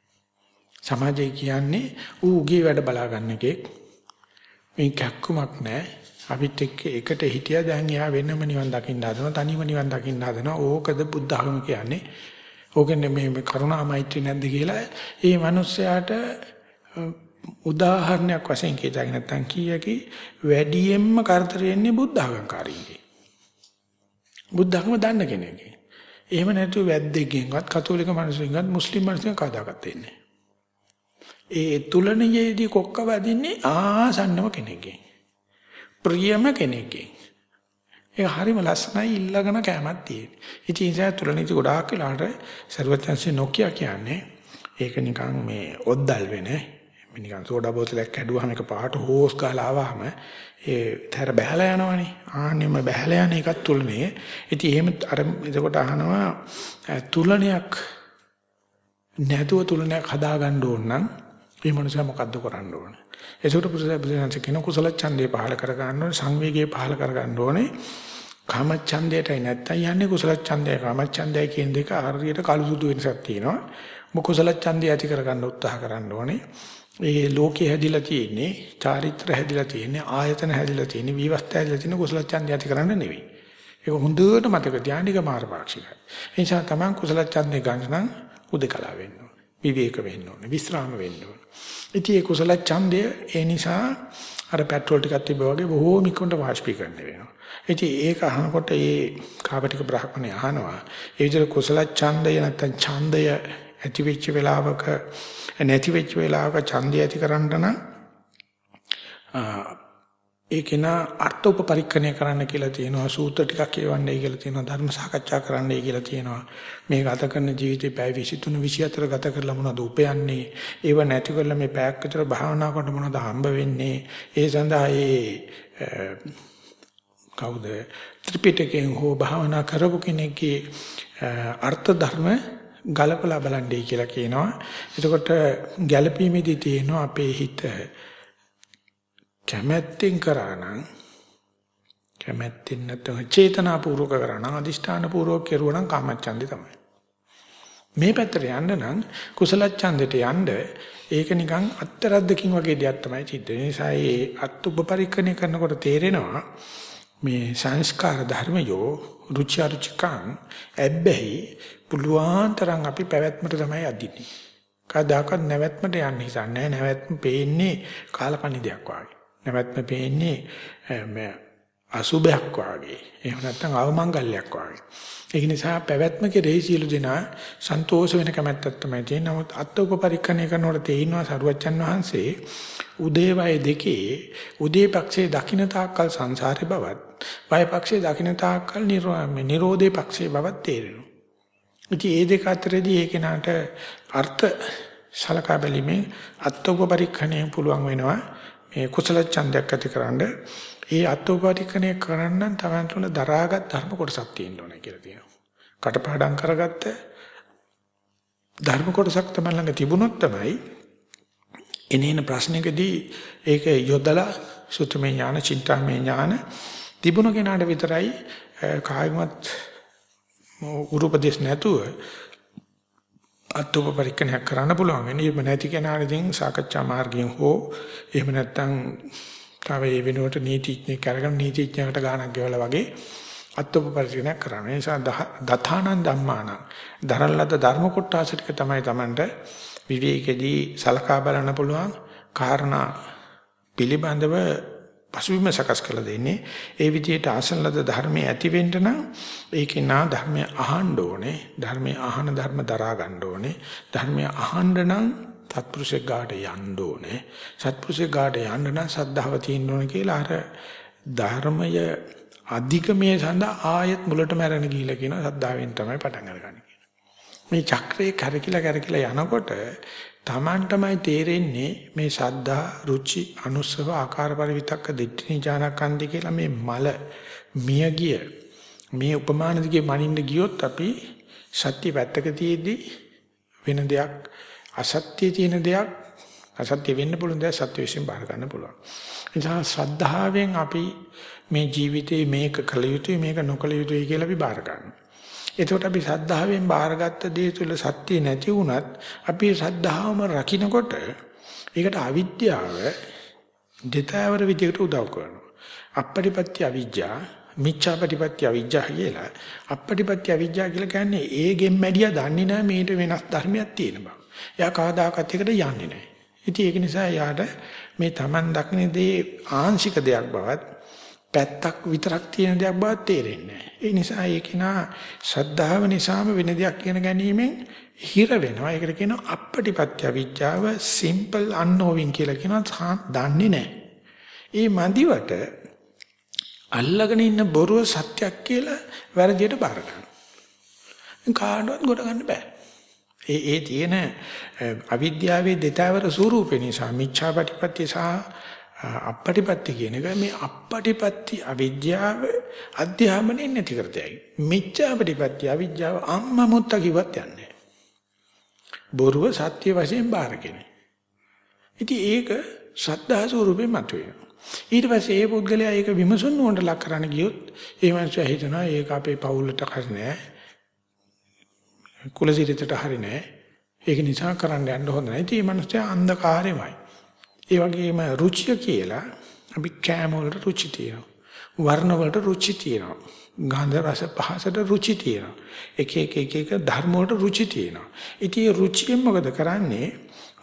සමාජය කියන්නේ ඌගේ වැඩ බලා ගන්න එකෙක්. මේ කැක්කුමක් නැහැ. අපිත් එක්ක එකට හිටියා දැන් එයා වෙනම නිවන් දකින්න හදනවා තනියම නිවන් දකින්න හදනවා ඕකද බුද්ධ ධර්ම කියන්නේ ඕකනේ මේ කරුණා මෛත්‍රී නැද්ද කියලා ඒ මිනිස්යාට උදාහරණයක් වශයෙන් කියතයි නැත්තම් කීයකි වැඩියෙන්ම කරදර වෙන්නේ බුද්ධ ආගම්කාරීන්ගේ. බුද්ධ ආගම දන්න කෙනෙක්ගේ. එහෙම නැතුව වැද්දෙක්ගෙන්වත් කතෝලික මිනිස්සුන්ගෙන්වත් මුස්ලිම් මිනිස්සුන් කවදාකවත් එන්නේ ඒ තුලණයේදී කොක්ක වදින්නේ ආසන්නම කෙනෙක්ගෙන්. ප්‍රියම කෙනෙක්ගෙන්. ඒක හරිම ලස්සනයි ඉල්ලගෙන කැමක් තියෙන. ඉතින් ඒ නිසා තුලනීති ගොඩාක් වෙලාට ਸਰවඥාන්සේ නොකිය කියන්නේ ඒක නිකන් මේ ඔද්දල් වෙන නිකන් සෝඩා බෝතලයක් කැඩුවාම එක පාට හෝස් ගහලා ආවම ඒ තර බහැලා යනවනේ. ආන්නෙම බහැලා යන එකත් තුලනේ. ඉතින් එහෙම අර එතකොට අහනවා තුලනයක් නැතුව තුලනයක් හදා ගන්න ඕන නම් මේ මනුස්සයා මොකද්ද කරන්න ඕනේ? ඒකට පුරුෂය කියන කුසල ඡන්දේ පහල කර ගන්න ඕනේ, සංවේගය පහල කර ගන්න ඕනේ. කාම ඡන්දයටයි නැත්තම් යන්නේ කුසල ඡන්දය කාම ඡන්දය කියන දෙක හරියට කළු සුදු වෙනසක් තියෙනවා. මොක කුසල ඡන්දය ඇති කරගන්න උත්සාහ කරන්න ඕනේ. ඒ ලෝකේ හැදිලා තියෙන්නේ, චාරිත්‍ර හැදිලා තියෙන්නේ, ආයතන හැදිලා තියෙන්නේ, විවස්ථා හැදිලා තියෙන්නේ කුසල ඡන්දය ඇති කරන්න නෙවෙයි. ඒක හොඳට මතක තියානික මාර්ගපාක්ෂිකයි. ඒ නිසා තමයි කුසල ඡන්දේ ගන්න නම් උදකලා වෙන්න ඕනේ. විවේක වෙන්න ඕනේ. විස්රාම වෙන්න ඕනේ. ඉතින් ඒ කුසල ඡන්දය ඒ නිසා අර පෙට්‍රෝල් ටිකක් තිබ්බා වගේ බොහෝම ඉක්මනට වාෂ්පීකරණය වෙනවා. ඉතින් ඒක අහනකොට ඒ කාපටික බ්‍රහ්මණය අහනවා. ඒ විදිහට කුසල ඡන්දය නැත්තම් ඡන්දය ඇති වෙච්ච වෙලාවක නැති වෙච්ච වෙලාවක ඡන්දය ඇති කරන්න නම් ඒක නා අර්ථ උපපරික්ෂණය කරන්න කියලා තියෙනවා සූත්‍ර ටිකක් කියවන්නයි කියලා තියෙනවා ධර්ම සාකච්ඡා කරන්නයි කියලා තියෙනවා. මේ ගත කරන ජීවිතේ පැය 23 24 ගත කරලා මොනවද උපයන්නේ? ඒව නැති කරලා මේ පැයක් විතර භාවනා කරනකොට මොනවද හම්බ වෙන්නේ? ඒ සඳහා ඒ කවුද? ත්‍රිපිටකයෙන් හෝ භාවනා කරපු කෙනෙක්ගේ අර්ථ ධර්ම ගලපලා බලන්නයි කියලා කියනවා එතකොට ගැළපීමේදී තියෙනවා අපේ හිත කැමැත්තෙන් කරා නම් කැමැත්තෙන් නැත්නම් චේතනාපූර්වක කරා නම් අදිෂ්ඨානපූර්වක කෙරුවා නම් කාමච්ඡන්දේ තමයි. මේ පැත්තට යන්න නම් කුසල ඡන්දෙට යන්න ඒක නිකන් අත්තරද්දකින් වගේ දෙයක් තමයි සිද්ධ වෙන්නේ. නිසා ඒ අත්උපපරික්ෂණය කරනකොට තේරෙනවා මේ සංස්කාර ධර්මයෝ රුචි අරුචිකං ඇබ්බැහි පුළුවන් තරම් අපි පැවැත්මට තමයි අදින්නේ. කවදාකවත් නැවැත්මට යන්න හිතන්නේ නැවැත්ම පේන්නේ කාලපණිදයක් වගේ. නැවැත්ම පේන්නේ අසුබයක් වාගේ. එහෙම නැත්නම් අවමංගල්‍යයක් වාගේ. ඒක නිසා පැවැත්ම කෙරෙහි සියලු දෙනා සන්තෝෂ වෙන කැමැත්තක් තමයි තියෙන්නේ. නමුත් අත්ෝප පරීක්ෂණය කරනකොට තේිනවා සරුවච්චන් වහන්සේ උදේවය දෙකේ උදේ පක්ෂයේ දකින්න තාක්කල් සංසාරේ බවත් වය පක්ෂයේ දකින්න තාක්කල් නිරෝධේ පක්ෂයේ බවත් තේරෙනවා. ඉතින් මේ දෙක අතරදී ඒ කෙනාට අර්ථ සලකා බැලීමේ අත්ෝප පරීක්ෂණය පුළුවන් වෙනවා. මේ කුසල ඡන්දයක් ඇතිකරනද ඒ අත්ෝපරිකණය කරන්න තමන් තුළ දරාගත් ධර්ම කොටසක් තියෙන්න ඕනේ කියලා තියෙනවා. කටපාඩම් කරගත්ත ධර්ම කොටසක් තමයි ළඟ තිබුණොත් තමයි එනේන ප්‍රශ්නකදී ඒක යොදලා සුතමේ ඥාන, චින්තාමේ ඥාන තිබුණ කෙනාට විතරයි කායිමත් උරුපදේශ නැතුව අත්ූප පරීක්ෂණයක් කරන්න පුළුවන්. එනිම නැති කෙනාටදී සාකච්ඡා මාර්ගයෙන් හෝ එහෙම නැත්නම් තව ඒ වෙනුවට නීතිඥයෙක් අරගෙන නීතිඥයකට ගාණක් ගෙවලා වගේ අත්ූප පරීක්ෂණයක් කරන්න. ඒ නිසා දතානන් ධම්මාන. දරලද ධර්ම කොටස ටික තමයි Tamanට විවේකෙදී සලකා බලන්න පුළුවන්. කාරණා පිළිබඳව පසුබිම සකස් කරලා දෙන්නේ. ඒ විදිහට ආසන්නලද ධර්මයේ ඇති වෙන්න නම් ඒකේ නා ධර්මය අහන්න ඕනේ. ධර්මයේ අහන ධර්ම දරා ගන්න ඕනේ. ධර්මය අහන්න නම් සත්පුරුෂෙක් ගාට යන්න ඕනේ. සත්පුරුෂෙක් ගාට යන්න නම් සද්ධාව තියෙන්න ඕනේ කියලා අර ධර්මය අධිකමේ සඳහා ආයත් මුලටම අරගෙන ගිහිල්ලා කියන සද්ධාවෙන් තමයි පටන් අරගන්නේ මේ චක්‍රේ කරකිලා කරකිලා යනකොට Tamanටමයි තේරෙන්නේ මේ සද්දා රුචි අනුස්සව ආකාර පරිවිතක්ක දෙට්ඨිනි ඥානකන්දි කියලා මේ මල මිය ගිය මේ උපමාන දිගේ මනින්න ගියොත් අපි සත්‍ය පැත්තක තියේදී වෙන දෙයක් අසත්‍ය තියෙන දෙයක් අසත්‍ය වෙන්න පුළුවන් දෙයක් සත්‍ය විශ්ෙන් බාර ගන්න පුළුවන්. නිසා ශ්‍රද්ධාවෙන් අපි මේ ජීවිතේ මේක කළ යුතුයි මේක නොකළ යුතුයි කියලා අපි බාර ගන්නවා. එතකොට අපි සද්ධාවෙන් බාරගත්ත දේ තුල සත්‍ය නැති වුණත් අපි සද්ධාවම රකින්නකොට ඒකට අවිද්‍යාව දෙතවර විදිහට උදව් කරනවා. අපපටිපත්‍ය අවිජ්ජා, මිච්ඡාපටිපත්‍ය අවිජ්ජා කියලා. අපපටිපත්‍ය අවිජ්ජා කියලා කියන්නේ ඒ ගෙම්මැඩියා දන්නේ නැහැ මේට වෙනස් ධර්මයක් තියෙන බව. එයා කවදාකවත් එකට යන්නේ නැහැ. ඉතින් ඒක නිසා යාට මේ Taman දක්න දේ ආංශික දෙයක් බවත් පැත්තක් විතරක් තියෙන දෙයක් බව තේරෙන්නේ ඒ නිසා ඒක නා ශ්‍රද්ධාව නිසාම වෙන දෙයක් කියන ගැනීමෙන් හිර වෙනවා. ඒකට කියනවා අපපටිපත්‍ය විඥාව සිම්පල් අන්නෝවින් කියලා කියනවා දන්නේ නැහැ. ඒ මදිවට අල්ලගෙන ඉන්න බොරුව සත්‍යක් කියලා වැරදියට බාර ගන්න. කාටවත් ගොඩ ගන්න බෑ. ඒ ඒ තියෙන අවිද්‍යාවේ දෙතවර ස්වරූපේ නිසා මිච්ඡාපටිපත්‍ය සහ අපපටිපත්ති කියන එක මේ අපපටිපත්ති අවිද්‍යාව අධ්‍යාපනයේ නැති කරතයි. මිච්ඡාපටිපත්ති අවිද්‍යාව අම්මා මුත්ත කිව්වත් යන්නේ. බොරුව සත්‍ය වශයෙන් බාරගෙන. ඉතින් ඒක ශ්‍රද්ධා ස්වරූපේ මතුවේ. ඊට පස්සේ ඒ පුද්ගලයා ඒක විමසුන් වුණට ලක් කරන්න ගියොත් ඒ මනුස්සයා හිතනවා ඒක අපේ පවුලට හරි නෑ. කුලසිරිතට හරි නෑ. ඒක නිසා කරන්න යන්න හොඳ නැහැ. ඉතින් මේ මනුස්සයා අන්ධකාරෙමයි. ඒ වගේම රුචිය කියලා අපි කෑම වලට රුචි තියෙනවා. වර්ණ වලට රුචි තියෙනවා. ගන්ධ රස පහසට රුචි තියෙනවා. එක එක එක එක ධර්ම වලට රුචි තියෙනවා. ඉතින් රුචියෙන් මොකද කරන්නේ?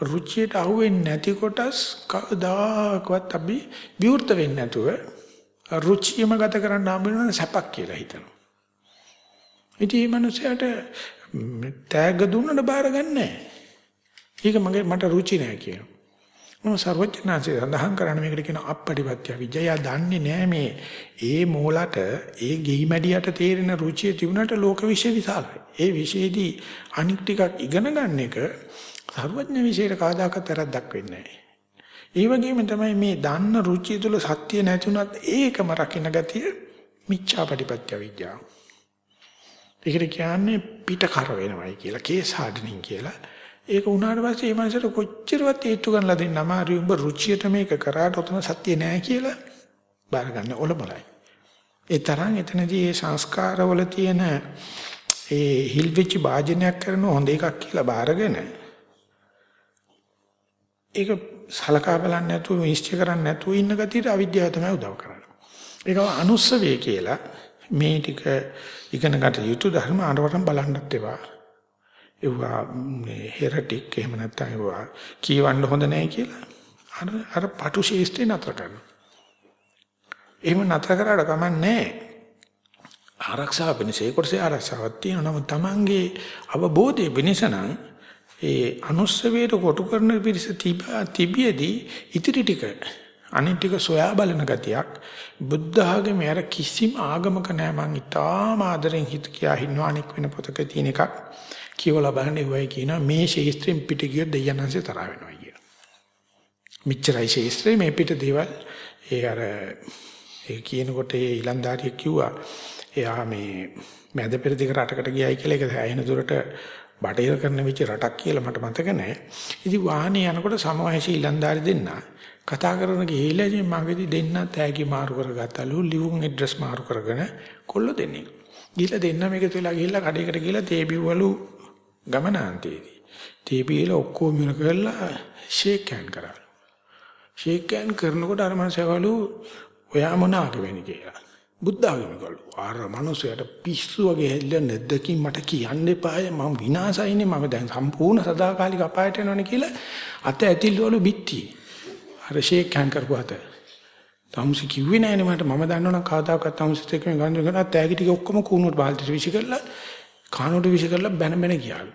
රුචියට අහුවෙන්නේ නැති කොටස් කවදාකවත් අපි විවෘත වෙන්නේ නැතුව රුචියම ගත කරන්න හම්බ වෙන සැපක් කියලා හිතනවා. ඉතින් මේ මනුස්සයාට තෑග්ග දුන්නට බාර ගන්නෑ. ඒක මගේ මට රුචි නෑ කියනවා. මොන සර්වඥාන්සේ සඳහන් කරන්නේ මේකට කියන අපපටිපත්‍ය විජය දන්නේ නැහැ මේ ඒ මෝලට ඒ ගෙයි මැඩියට තේරෙන රුචිය තිබුණට ලෝක විශ්ය විශාලයි. ඒ විශේෂයේදී අනික් ටිකක් ඉගෙන ගන්න එක සර්වඥ විශේෂයට කවදාකවත් වැරද්දක් වෙන්නේ නැහැ. ඒ වගේම තමයි මේ දන්න රුචිය තුල සත්‍ය නැතුණත් ඒකම රකින්න ගතිය මිච්ඡාපටිපත්‍ය විද්‍යාව. ඒකට කියන්නේ පිට කර වෙනවයි කියලා කේසාඩනින් කියලා. ඒක උනාට පස්සේ මේ මනසට කොච්චරවත් හේතු ගන්නලා දෙන්න අමාරුයි. උඹ රුචියට මේක කරාට උතන සත්‍ය නැහැ කියලා බාර ගන්න ඔලබලයි. ඒ තරම් එතනදී මේ සංස්කාරවල තියෙන ඒ හිල්විච් වාජනයක් කරන හොඳ එකක් කියලා බාරගෙන ඒක සලකා බලන්නේ නැතුව නිශ්චය කරන්නේ නැතුව ඉන්න ගතියට අවිද්‍යාව තමයි උදව් කරන්නේ. ඒක අනුස්සවේ කියලා මේ ටික ඉගෙන ගන්න යුතු ධර්ම අරවටම බලන්නත් එපා. ඒවා මේ හෙරටික් එහෙම නැත්නම් ඒවා කියවන්න හොඳ නැහැ කියලා අර අර පටු ශේෂ්ඨේ නතර කරනවා. එහෙම නතර කරාට කමන්නේ ආරක්ෂාව වෙනස ඒ කොටසේ ආරක්ෂාවක් තියෙනවා. නමුත් Tamange අවබෝධය වෙනස නම් ඒ අනුස්සවයට කොටු කරන පිරිස තිබියදී ඉතිරි ටික අනිත් ටික සොයා බලන ගතියක් බුද්ධ ආගමේ අර කිසිම ආගමක නෑ මං ඉතාම ආදරෙන් හිත කියා හින්නවා අනික් වෙන පොතක තියෙන එකක් කියවලා බලන්න ඉවයි කියනවා මේ ශේස්ත්‍රයෙන් පිට ගියොත් දෙයයන්anse තරහ වෙනවා කියන. මිච්චරයි ශේස්ත්‍රේ මේ පිට දේවල් ඒ අර ඒ කියනකොට ඒ ඊලන්දාරිය කිව්වා එයා මේ මැද පෙරදිග රටකට ගියයි කියලා ඒක ඇහෙන දුරට බටහිර කරන විච රටක් කියලා මට මතක නැහැ. ඉතින් වාහනේ යනකොට සමවයසී ඊලන්දාරි දෙන්න කතා කරන ගිහිල්ලා ඉතින් මගේදී දෙන්න තෑගි මාරු කරගත්තලු ලිවුම් ඇඩ්‍රස් මාරු කරගෙන කොල්ල දෙන්නේ. ගිහිල්ලා දෙන්න මේක තුලා ගිහිල්ලා කඩේකට ගිහිල්ලා තේ බිව්වලු ගමනාන්තයේදී. තීපීල ඔක්කොම ඉවර කරලා ෂේක් හෑන්ඩ් කරා. ෂේක් හෑන්ඩ් කරනකොට අර මනුස්සයවලු ඔයා මොන ආගමෙන් කියලා. බුද්ධ ආගමිකවලු. ආර මනුස්සයාට පිස්සු වගේ හැල්ල නැද්දකින් මට කියන්න එපාය මම විනාසයිනේ මම දැන් සම්පූර්ණ සදාකාලික අපායට යනවනේ කියලා අත ඇතිල්වලු බිත්ති. අර ෂේක් හෑන්ඩ් කරපුවාත. තමුසි කිව්වේ නෑනේ මට මම දන්නවනම් කවදාකවත් තමුසිත් එක්ක මේ ගන්න කරා තෑගි ටික ඔක්කොම කුණුවට බාල්දිට විසි කරලා කානුවට විශ් කරලා බැන බැන ගියාලු.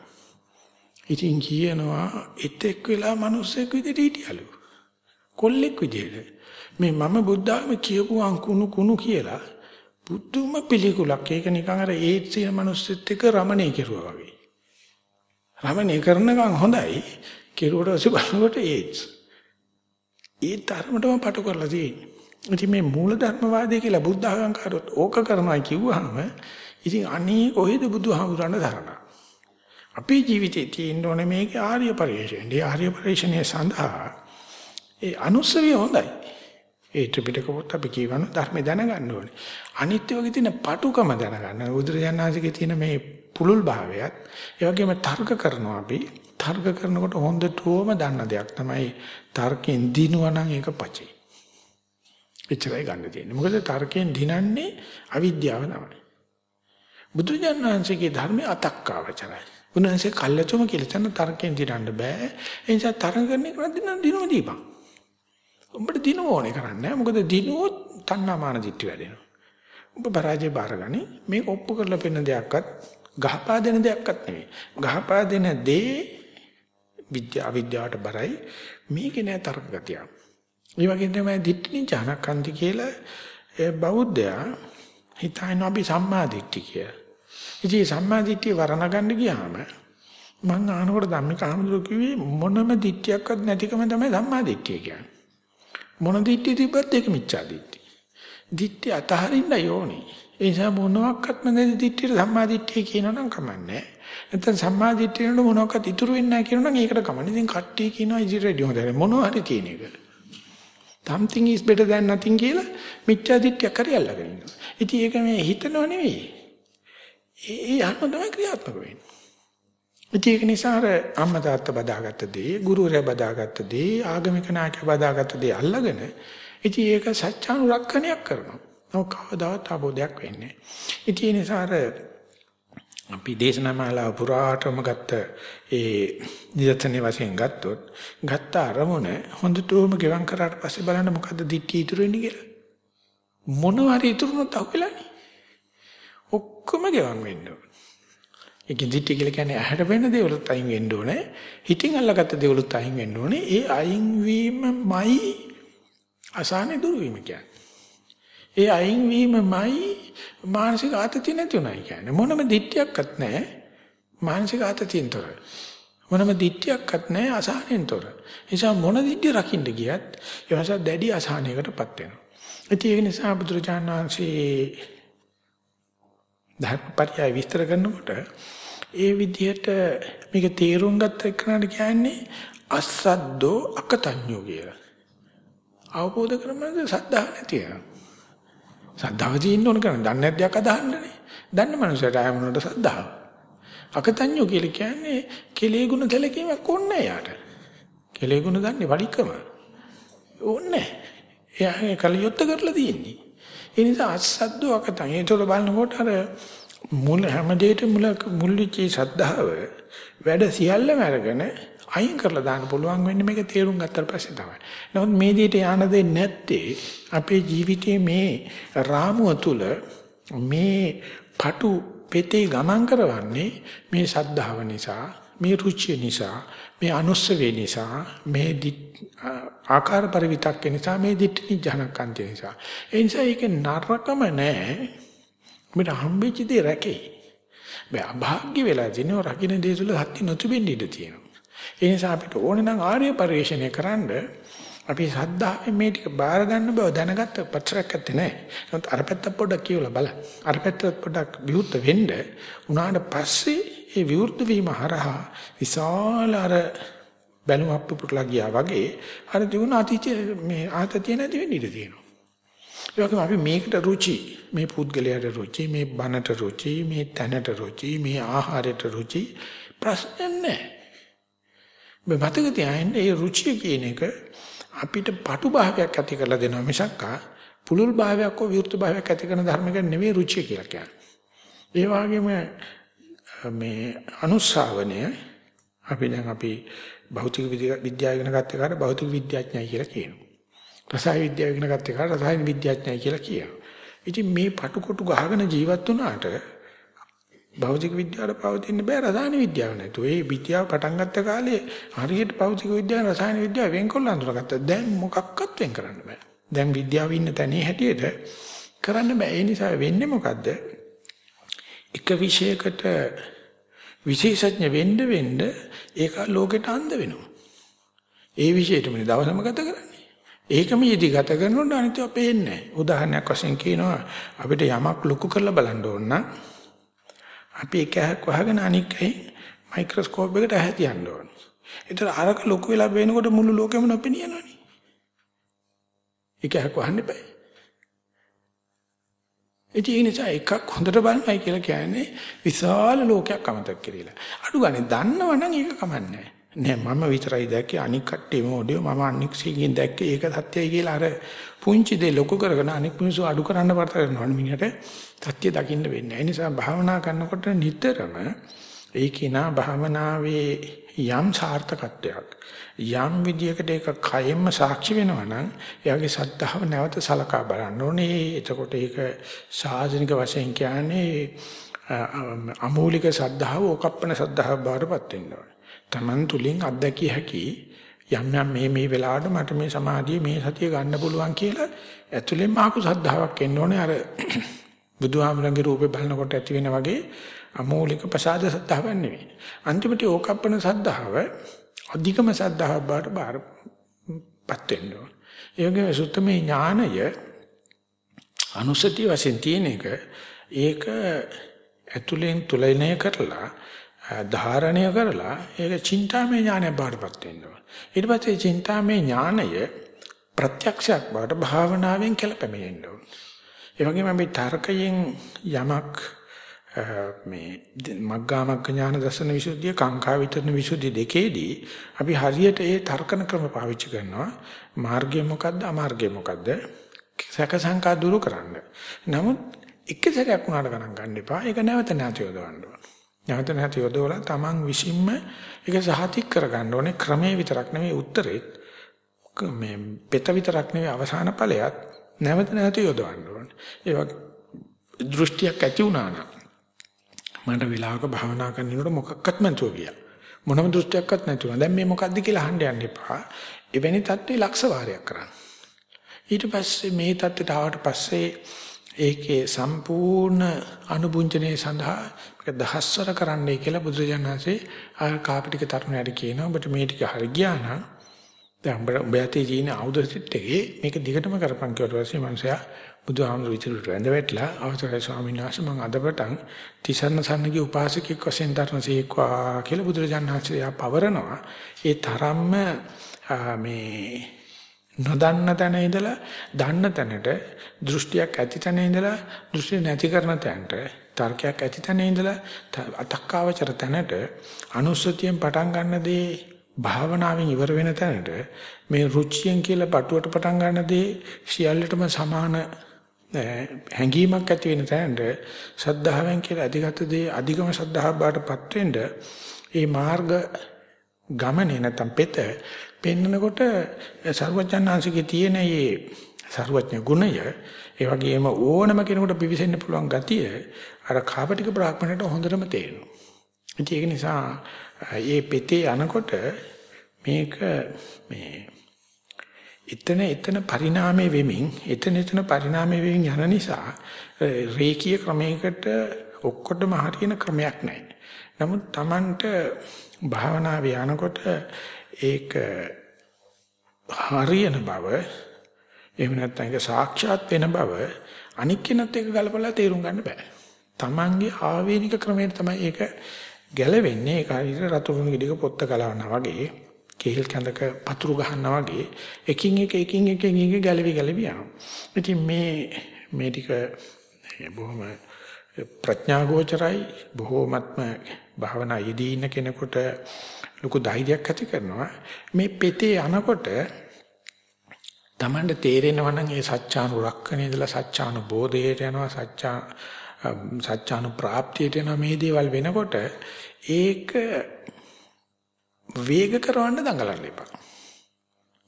ඉතින් කියනවා එතෙක් වෙලා මිනිස්සෙක් විදිහට හිටියලු. කොල්ලෙක් විදිහට. මේ මම බුද්ධාගම කියපු අංකුණු කුණු කියලා බුදුම පිළිකුලක්. ඒක නිකන් අර ඒඩ්ස් කියන මිනිස්සෙත් එක්ක රමණේ කෙරුවා වගේ. රමණේ කරනකම් හොඳයි. කෙරුවට පස්සේ බලනකොට ඒඩ්ස්. ඒ තරමටම පටු කරලා තියෙන්නේ. ඉතින් මේ මූල ධර්මවාදී කියලා බුද්ධ ආගම් කාරොත් ඕක කරනවා කිව්වහම ඉතින් අනේ කොහෙද බුදුහාමුදුරන් දරණ? අපේ ජීවිතේ තියෙන්න ඕනේ මේක ආර්ය පරිශ්‍රණය. ඒ ආර්ය පරිශ්‍රණය සඳහා ඒ අනුස්සවිය හොඳයි. ඒ ත්‍රිපිටක පොත් අපි කියවන ධර්මය දැනගන්න ඕනේ. අනිත්‍ය වගේ තියෙන පටුකම දැනගන්න. බුදුරජාණන්සේගේ තියෙන මේ පුලුල් භාවයත් ඒ වගේම තර්ක කරනවා අපි. තර්ක කරනකොට හොඳටම දන්න දෙයක් තමයි තර්කෙන් දිනුවා නම් ඒක පචේ. එච්චරයි ගන්න තියෙන්නේ. මොකද තර්කයෙන් දිනන්නේ අවිද්‍යාව තමයි. බුදුජානනාංශයේ ධර්මයේ අතක්කාවචරයි. උන්වහන්සේ කල්යතුම කියලා තන තරකෙන් දිනන්න බෑ. ඒ නිසා තරඟ කරන එක දිනන දිනම දීපන්. උඹට දිනව ඕනේ කරන්නේ මොකද දිනුවොත් තණ්හාමාන දිට්ඨි වැඩෙනවා. උඹ පරාජය බාරගනි මේක ඔප්පු කරලා පෙන්න දෙයක්වත් ගහපා දෙන දෙයක්වත් නෙමෙයි. ගහපා දෙන දේ විද්‍යා විද්‍යාවට බරයි මේකේ නෑ තර්ක ගතිය. ඒ වගේ තමයි දිට්ඨි ඥානකන්ති කියලා බෞද්ධයා හිතන අපි සම්මා දිට්ඨි කියලා. ඉතින් සම්මා දිට්ඨිය වරණගන්න ගියාම මං ආනකොට ධම්මික ආමතුරු කිව්වේ මොනම දිට්ඨියක්වත් නැතිකම තමයි සම්මා දිට්ඨිය කියන්නේ. මොන දිට්ඨිය තිබ්බත් ඒක මිච්ඡා දිට්ඨිය. දිට්ඨිය අතහරින්න යෝනි. ඒ නිසා මොනවාක්වත්ම නැති දිට්ඨියට සම්මා දිට්ඨිය කියනනම් කමන්නේ. නැත්නම් සම්මා දිට්ඨියට මොනවාක්වත් ඉතුරු වෙන්නේ නැහැ කියනනම් ඒකට කමන්නේ. ඉතින් කට්ටිය කියනවා ඉතින් රෙඩි හොඳයි. මොනවා හරි කියන එක. something is better than nothing කියලා මිච්ඡා දිට්ඨිය කරේ අල්ලගෙන ඉන්නවා. ඉතින් ඒක මේ හිතනව නෙවෙයි. ඒ යන්න තමයි ක්‍රියාත්මක වෙන්නේ. ඒක නිසා අර අම්මා තාත්තා බදාගත්ත දේ, ගුරුවරයා බදාගත්ත දේ, ආගමික නායකයා බදාගත්ත දේ අල්ලගෙන ඉතින් ඒක සත්‍යානුරක්ෂණයක් කරනවා. නෝ කවදාවත් ආબોධයක් වෙන්නේ නැහැ. ඉතින් ඒ නිසා අර අපි දේශනාමාලා පුරාටම ගත්ත ඒ නිදර්ශනේ වශයෙන් ගත්තොත් ගත්ත අරමුණ හොඳටම ගෙවම් කරාට පස්සේ බලන්න මොකද්ද දිට්ඨිය ඉතුරු වෙන්නේ කියලා. මොනවාරි ඉතුරුනොත් අහුවෙලානේ. ඔක්කොම ගෙවන් වෙන්න ඕන. ඒකෙන් දිට්ඨිය කියලා කියන්නේ ඇහැට වෙන දේවලුත් අයින් වෙන්න ඕනේ. හිතින් අල්ලගත්ත දේවලුත් අයින් වෙන්න ඕනේ. ඒ අයින් වීමමයි අසහනේ දුරු වීම කියන්නේ. ඒ අයින් වීමමයි මානසික ආතතිය නැති උනායි කියන්නේ. මොනම දිට්ඨියක්වත් නැහැ. මානසික ආතතියෙන් තොර. මොනම දිට්ඨියක්වත් නැහැ අසහනෙන් තොර. නිසා මොන දිට්ඨිය රකින්න ගියත් ඒ නිසා දැඩි අසහනයකටපත් වෙනවා. ඒක නිසා බුදුරජාණන් වහන්සේ ධර්මපරියය විස්තර කරනකොට ඒ විදිහට මේක තේරුම් ගත්ත එක්කනට කියන්නේ අසද්දෝ අකතඤ්ඤෝ කියලා. අවබෝධ කරගන්න සද්ධා නැති වෙනවා. සද්ධාව තියෙන්න ඕන කරන්නේ. දන්නේ නැද්ද යක් අදහන්නනේ. දන්න මනුස්සයට ආය මොනට සද්ධාව. අකතඤ්ඤෝ කියලා කියන්නේ කෙලේ ගුණ සැලකීමක් ඕනේ යාට. කෙලේ ගුණ දන්නේ වලිකම. ඕනේ. එයා කලියොත්ත කරලා තියෙන්නේ. ඒ නිසා අසද්දෝ අකතඤ්ඤෝ. ඒතකොට බලනකොට අර මුල් හැම දෙයකම මුල මුල් විචේ සද්ධාව වැඩ සියල්ලම අරගෙන අයින් කරලා දාන්න පුළුවන් වෙන්නේ මේක තේරුම් ගත්තට පස්සේ තමයි. නමුත් මේ දෙයට යන්න දෙන්නේ නැත්තේ අපේ ජීවිතයේ මේ රාමුව තුල මේ පටු පෙතේ ගමන් කරවන්නේ මේ සද්ධාව නිසා, මේ රුචිය නිසා, මේ අනුස්සවේ නිසා, මේ ආකාර පරිවිතක්ක නිසා, මේ දිට්ඨි ජනකන්ති නිසා. ඒ නිසා ඒක නරකම නෑ. අපිට හම්බෙච්ච දේ රැකේ. බෑ අභාග්‍ය වෙලා දිනව රකින්න දේ තුල සත්‍ය නොතිබෙන්න ඉඩ තියෙනවා. ඒ නිසා අපිට ඕනේ නම් ආර්ය පරිශ්‍රණය කරන්න අපි සද්ධාවෙන් මේ ටික බාර ගන්න බව දැනගත්ත පච්චරයක් ඇත්තේ නැහැ. නමුත් අර පැත්ත පොඩ්ඩක් කියවලා බලන්න. අර පැත්ත පොඩ්ඩක් විවුර්ත වෙන්න උනාට පස්සේ ඒ විවුර්ත වීම හරහා විශාල අර බැලුම් අප්පුටලා ගියා වගේ අර දිනුන අතීත මේ ආතතිය නැති වෙන්න ඉඩ තියෙනවා. ඒ වගේම අපි මේකට රුචි මේ පුද්ගලයාට රුචි මේ බනට රුචි මේ තැනට රුචි මේ ආහාරයට රුචි ප්‍රශ්න නැහැ. මේ මතක තියාගන්න මේ රුචිය කියන එක අපිට පටු භාවයක් ඇති කරලා දෙනවා මිසක් පුලුල් භාවයක් හෝ විවෘත භාවයක් ඇති කරන ධර්මයක නෙවෙයි රුචිය කියලා කියන්නේ. ඒ වගේම මේ අනුස්සාවනය අපි දැන් අපි භෞතික විද්‍යාව ඉගෙන ගත්ත එකට භෞතික විද්‍යාඥයයි කියලා කියනවා. රසායන විද්‍යාව ඉගෙන ගත්ත එකට රසායන විද්‍යාඥයයි කියලා කියනවා. ඉතින් මේ පටු කොටු ගහගෙන ජීවත් වුණාට භෞතික විද්‍යාවට පවතින්න බෑ රසායන විද්‍යාව නැතුව. ඒ විද්‍යාව පටන් ගත්ත කාලේ හරියට භෞතික විද්‍යාව රසායන විද්‍යාව වෙන්කොල්ල අඳුරගත්තා. දැන් මොකක්වත් වෙන් කරන්න බෑ. දැන් විද්‍යාව ඉන්න තැනේ හැටියට කරන්න බෑ. ඒ නිසා වෙන්නේ මොකද්ද? එක විෂයකට විශේෂඥ වෙන්න වෙන්න ඒක ලෝකෙට අන්ධ වෙනවා. ඒ විෂයටමනේ දවසම ගත කරන්නේ. ඒකම යෙදි ගත කරනකොට අනිත් අපේ එන්නේ නැහැ. උදාහරණයක් වශයෙන් කියනවා අපිට යමක් ලොකු කරලා බලන්න ඕන නම් අපි එක ඇහක් වහගෙන අනික් ඇහි මයික්‍රොස්කෝප් එකට ඇහ තියන්න ඕන. ඒතර අරක ලොකු වෙලා වෙනකොට මුළු ලෝකෙම නොපෙනියනවනේ. එක ඇහක් වහන්න බෑ. ඒ නිසා එකක් හොඳට බලන්නයි කියලා කියන්නේ විශාල ලෝකයක් අමතක කරලා. අඩු ගානේ දන්නවනම් ඒක කමන්නේ නෑ. මම විතරයි දැක්කේ අනික් කට්ටියම ඔඩියෝ මම අනික් සීගෙන් දැක්කේ ඒක සත්‍යයි කියලා අර පුංචි දේ ලොකු කරගෙන අනික් මිනිස්සු අඩු කරන්න වර්ත කරනවනේ මිනිහට සත්‍ය දකින්න වෙන්නේ. ඒ නිසා භාවනා කරනකොට නිතරම ඒ කිනා භාවනාවේ යම් සාර්ථකත්වයක් යම් විදියකට ඒක කයෙන්ම සාක්ෂි වෙනවා නම් එයාගේ සද්ධාව නැවත සලකා බලන්න ඕනේ. එතකොට ඒක සාසනික වශයෙන් කියන්නේ අමූලික සද්ධාව ඕකප්පන සද්ධාව බවටපත් වෙනවා. Taman තුලින් අත්දැකිය හැකි යම් යම් මේ මේ වෙලාවට මට මේ සමාධිය මේ සතිය ගන්න පුළුවන් කියලා ඇතුලෙන් ආපු සද්ධාාවක් එන්න ඕනේ අර [clears throat] බුදුහාමරගේ රූපේ බලනකොට ඇති වෙන වගේ අමෝලික ප්‍රසාද සද්ධාවක් නෙවෙයි. අන්තිමට ඕකප්පන සද්ධාව අධිකම සද්ධාව බාට බාරපත් වෙන්න ඕන. ඒ වගේම සුත්තමේ ඥානය අනුසතිය වශයෙන් තියෙන එක ඒක ඇතුලෙන් තුලනය කරලා ධාරණය කරලා ඒක චින්තාමය ඥානය බාටපත් වෙන්න ඕන. ඊට පස්සේ චින්තාමය ඥානය ප්‍රත්‍යක්ෂයක් බවට භාවනාවෙන් කෙලපෙමිනෙන්න ඕන. ඒ වගේම මේ තර්කයෙන් යමක් මේ මග්ගා මග්ග ඥාන දර්ශන විසුද්ධිය කාංකා විතරන විසුද්ධිය දෙකේදී අපි හරියට ඒ තර්කන ක්‍රම පාවිච්චි කරනවා මාර්ගය මොකද්ද අමාර්ගය මොකද්ද සැක සංකා දුරු කරන්න. නමුත් එක සැරයක් උනාට ගණන් ගන්න එපා. ඒක නැවත නැවත යොදවන්න ඕන. නැවත නැවත යොදවලා Taman විසින්ම ඒක සහතික කරගන්න ඕනේ ක්‍රමයේ විතරක් නෙවෙයි උත්තරෙත් මේ පෙත විතරක් නෙවෙයි අවසාන ඵලයත් නැවත නැවත යොදවන්න ඕනේ. ඒ වගේ දෘෂ්ටියක් ඇති වුණා නම් මට වෙලාවක භාවනා කරනකොට මොකක්වත් නැතුව ගියා. මොනම දෘෂ්ටියක්වත් නැතුව. දැන් මේ මොකද්ද කියලා අහන්න යන්න එපා. එවැනි தත්ත්වේ ලක්ෂ වාරයක් කරන්න. ඊට පස්සේ මේ தත්ත්වයට ආවට පස්සේ ඒකේ සම්පූර්ණ අනුභුංජනයේ සඳහා මේක දහස්වර කරන්නයි කියලා බුදුරජාණන්සේ ආ කාපටික තරුණයාට කියනවා. ඔබට මේ ටික හරි ගියා නම් දැන් උඹ යතේ තියෙන ආයුධ සෙට් එකේ මේක දිගටම කරපන් කියලා පස්සේ මනුස්සයා බුදුහාමුදුරු විචරුට වැඳ වැටලා අවසරයි ස්වාමීන් වහන්සේ මම අදපටන් තිසරණ සන්නගේ උපාසකෙක් වශයෙන් ධර්මසේක්වා කියලා බුදුරජාණන් වහන්සේ පවරනවා. ඒ තරම්ම මේ නොදන්න තැන ඉඳලා දන්න තැනට දෘෂ්ටියක් ඇති තැන ඉඳලා දෘෂ්ටි නැති කරන තැනට තර්කයක් ඇති තැන ඉඳලා අතක්කාවචර තැනට අනුස්සතියෙන් පටන් ගන්න දේ භාවනාවෙන් ඉවර වෙන තැනට මේ රුචියෙන් කියලා පටුවට පටන් ගන්න දේ සියල්ලටම සමාන හැඟීමක් ඇති වෙන තැනට සද්ධාවෙන් කියලා අධිගත දේ අධිගම සද්ධාව බාටපත් වෙන්න මේ මාර්ග ගමනේ නැත්තම් පෙත පෙන්නකොට සර්වඥාන්සිකේ තියෙන මේ සර්වඥ ගුණය ඒ වගේම ඕනම කෙනෙකුට පිවිසෙන්න පුළුවන් ගතිය අර කාපටික බ්‍රාහ්මණයට හොඳටම තේරෙනවා. ඒක නිසා මේ පෙතේ යනකොට මේක මේ එතන එතන පරිණාමය වෙමින් එතන එතන පරිණාමය වෙමින් යන නිසා රේකී ක්‍රමයකට ඔක්කොටම හරියන ක්‍රමයක් නැහැ. නමුත් Tamanට භාවනාවේ යනකොට ඒක හරියන බව එහෙම නැත්නම් ඒක සාක්ෂාත් වෙන බව අනික් කෙනත් එක්ක ගලපලා තේරුම් ගන්න බෑ. Tamanගේ ආවේනික ක්‍රමයට තමයි ඒක ගැලවෙන්නේ. ඒක හරියට රතුරුණු ගෙඩියක පොත්ත ගලවනවා වගේ කේල් කැඳක පතුරු ගහනවා වගේ එකින් එක එකින් එක එකින් එක ගැලවි ගැලවි යනවා. ඉතින් මේ මේ ටික බොහොම ප්‍රඥා ගෝචරයි බොහොමත්ම භාවනා යෙදී ඉන්න කෙනෙකුට ලොකු ධෛර්යයක් ඇති කරනවා. මේ පෙතේ යනකොට Tamande තේරෙනවා නම් ඒ සත්‍යානුරක්කනේ ඉඳලා සත්‍යානුබෝධයට යනවා සත්‍යා සත්‍යානු ප්‍රාප්තියට යනවා මේ දේවල් වෙනකොට ඒක වේග කරවන්න දඟලන්න එපා.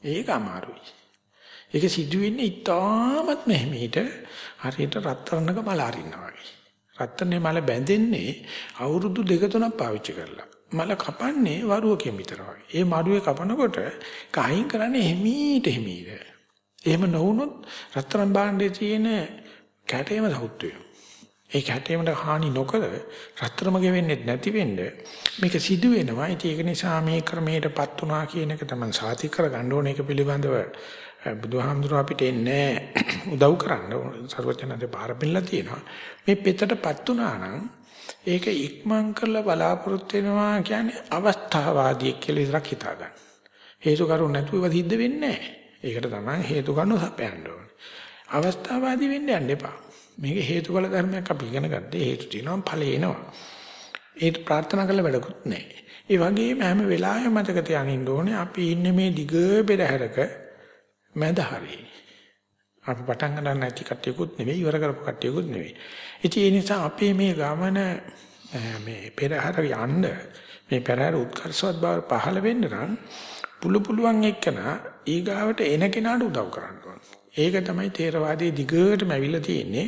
ඒක අමාරුයි. ඒක සිදුවෙන්නේ ඉතාමත් මෙහෙමීට හරියට රත්තරන්ක මල අරින්නා වගේ. රත්තරනේ මල බැඳෙන්නේ අවුරුදු දෙක තුනක් පාවිච්චි කරලා. මල කපන්නේ වරුවකින් විතර වගේ. ඒ මඩුවේ කපනකොට කයින් කරන්නේ හිමීට හිමීට. එහෙම නොවුනොත් රත්තරන් භාණ්ඩේ තියෙන කැටේම සවුත් වෙනවා. ඒ කැටේමට හානි නොකර රත්තරම ගෙවෙන්නේ නැති වෙන්න මේක සිදු වෙනවා. ඉතින් ඒක නිසා මේ ක්‍රමයටපත් වුණා කියන එක තමයි සාති කරගන්න ඕනේ. ඒක පිළිබඳව බුදුහාමුදුර අපිට එන්නේ [coughs] උදව් කරන්න සර්වඥාන්සේ පාර පෙන්නලා තියෙනවා. මේ පෙතටපත් වුණා නම් ඒක ඉක්මන් කරලා බලාපොරොත්තු වෙනවා කියන්නේ අවස්ථාවාදී කියලා ඉස්සරහ හිතා ගන්න. හේතු කරුණු නැතුව ඒක සිද්ධ වෙන්නේ නැහැ. ඒකට තමයි හේතු කරුණු සපයන්න ඕනේ. අවස්ථාවාදී වෙන්න යන්න එපා. මේක හේතුඵල ධර්මයක් අපි ඉගෙන ගත්තේ හේතු තියෙනවා ඵල එනවා. ඒක ප්‍රාර්ථනා කළ වැඩකුත් නැහැ. ඒ වගේම හැම වෙලාවෙම මතක තියාගන්න ඕනේ අපි ඉන්නේ මේ දිග පෙරහැරක මැද හරියි. අපි පටන් ගන්න නැති කට්ටියකුත් නෙවෙයි ඉවර කරපු කට්ටියකුත් නෙවෙයි. ඉතින් ඒ නිසා අපේ මේ ගමන මේ පෙරහැර යන්න මේ පෙරහැර උත්කර්ෂවත් බව පහළ වෙන්න නම් පුළු පුළුවන් එක්කන ඊගාවට එන කෙනාට උදව් කරන්න ඕනේ. ඒක තමයි තේරවාදයේ දිගටම ඇවිල්ලා තියෙන්නේ.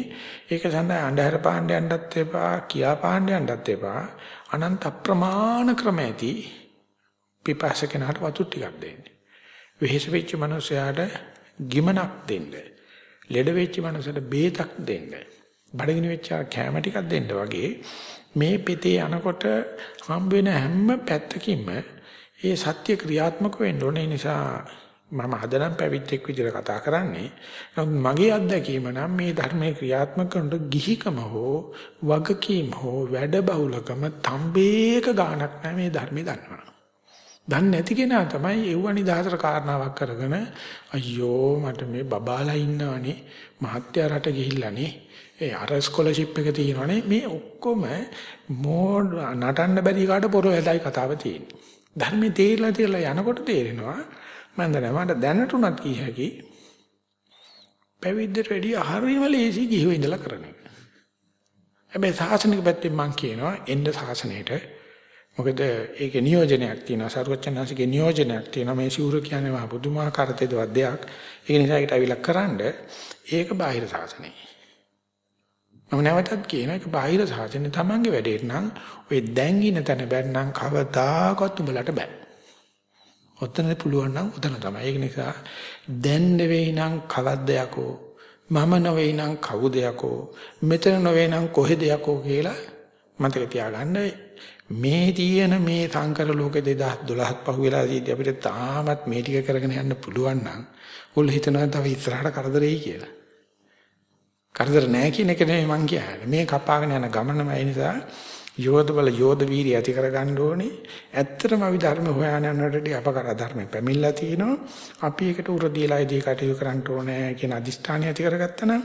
ඒක සඳහා අන්ධහර පාණ්ඩයන්ටත් එපා, කියා පාණ්ඩයන්ටත් එපා. අනන්ත අප්‍රමාණ ක්‍රම ඇති පිපාසකෙනාට වතුර ටිකක් දෙන්න. වෙහෙස වෙච්ච මනුස්සයාට ගිමනක් දෙන්න. ලෙඩ වෙච්ච මනුස්සයට බේතක් දෙන්න. බඩගිනි වෙච්ච කැම ටිකක් දෙන්න වගේ මේ පෙතේ යනකොට හම්බ වෙන හැම පැත්තකින්ම ඒ සත්‍ය ක්‍රියාත්මක වෙන්න ඕනේ නිසා මම හදනම් පැවිද්දෙක් විදිහට කතා කරන්නේ. නමුත් මගේ අත්දැකීම නම් මේ ධර්මයේ ක්‍රියාත්මක කරනකොට ගිහිකම හෝ වගකීම් හෝ වැඩ බහුලකම තම්බේක ගාණක් නැහැ මේ ධර්මයේ දන්නවා. දන්නේ නැති කෙනා තමයි ඒව නිදාතර කාරණාවක් කරගෙන අයියෝ මට මේ බබාලා ඉන්නවනේ මහත්ය රට ගිහිල්ලානේ ඒ අර ස්කෝලර්ෂිප් එක තියෙනවනේ මේ ඔක්කොම මෝඩ නටන්න බැරි කාට පොර වැදයි කතාව තියෙන්නේ. ධර්මයේ තේරලා තේරලා යනකොට තේරෙනවා මම දන්නේ මට දැනටුණත් කිය හැකි පැවිද්දට වැඩිය හරියම ලේසි ගිහිව ඉඳලා කරන එක. හැබැයි සාසනික පැත්තෙන් මම කියනවා එන්න සාසනයට මොකද ඒකේ නියෝජනයක් තියෙනවා සරුවචනහන්සේගේ නියෝජනයක් තියෙනවා මේ සිවුර කියන්නේ මහ පුදුමාකාර තේදවත් දෙයක්. ඒක නිසා ඒකට අවිලක් කරන්න ඒක බාහිර සාසනය. මම නැවතත් කියන එක බාහිර සාසනේ තමන්ගේ වැඩේට නම් ඔය දැන් ඉන තැන බැන්නම් කවදාකවත් උඹලට බෑ. ඔතන පුළුවන් නම් ඔතන තමයි. ඒක නිසා දැන් නෙවෙයි නම් කවද්ද යකෝ මම නෙවෙයි නම් කවුද යකෝ මෙතන නෙවෙයි නම් කොහෙද යකෝ කියලා මතක තියාගන්න මේ තියෙන මේ සංකර ලෝකෙ 2012ත් පහුවෙලා ඉඳි අපිට තාමත් මේ ටික කරගෙන යන්න පුළුවන් නම් උල් හිතනවා තව ඉස්සරහට කරදරෙයි කියලා. කරදර නැහැ කියන එක නෙමෙයි මං කියන්නේ. මේ කපාගෙන යන ගමනම ඒ නිසා යෝධ බල යෝධ වීර්ය ඇති කරගන්න ඕනේ. ඇත්තටම අපි ධර්ම හොයාගෙන යනකොටදී අපකර ධර්ම පැමිණලා තිනවා. අපි ඒකට උර දීලා ඉදී කටයුතු කරන්න ඕනේ කියන අදිෂ්ඨානය ඇති කරගත්තා නම්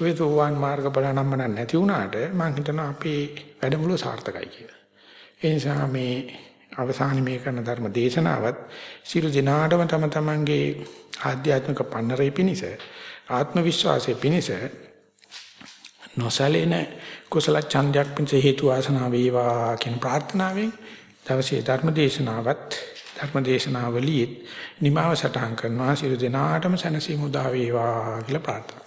ඔය සෝවාන් මාර්ග බල නම් නැති වුණාට මං හිතනවා අපේ වැඩමුළුව සාර්ථකයි කියලා. ඒ නිසා මේ අවසාන මේ කරන ධර්ම දේශනාවත් සියලු දිනාටම තම තමන්ගේ ආධ්‍යාත්මික පන්නරේ පිනිස ආත්ම විශ්වාසයේ පිනිස නොසලෙන කුසල ඡන්දයක් පිණිස හේතු ආසනාව වේවා කියන ප්‍රාර්ථනාවෙන් දවසේ ධර්ම දේශනාවත් ධර්ම දේශනාවලියෙත් නිමාව සටහන් කරනවා. සියලු දෙනාටම සැනසීම උදා වේවා කියලා ප්‍රාර්ථනා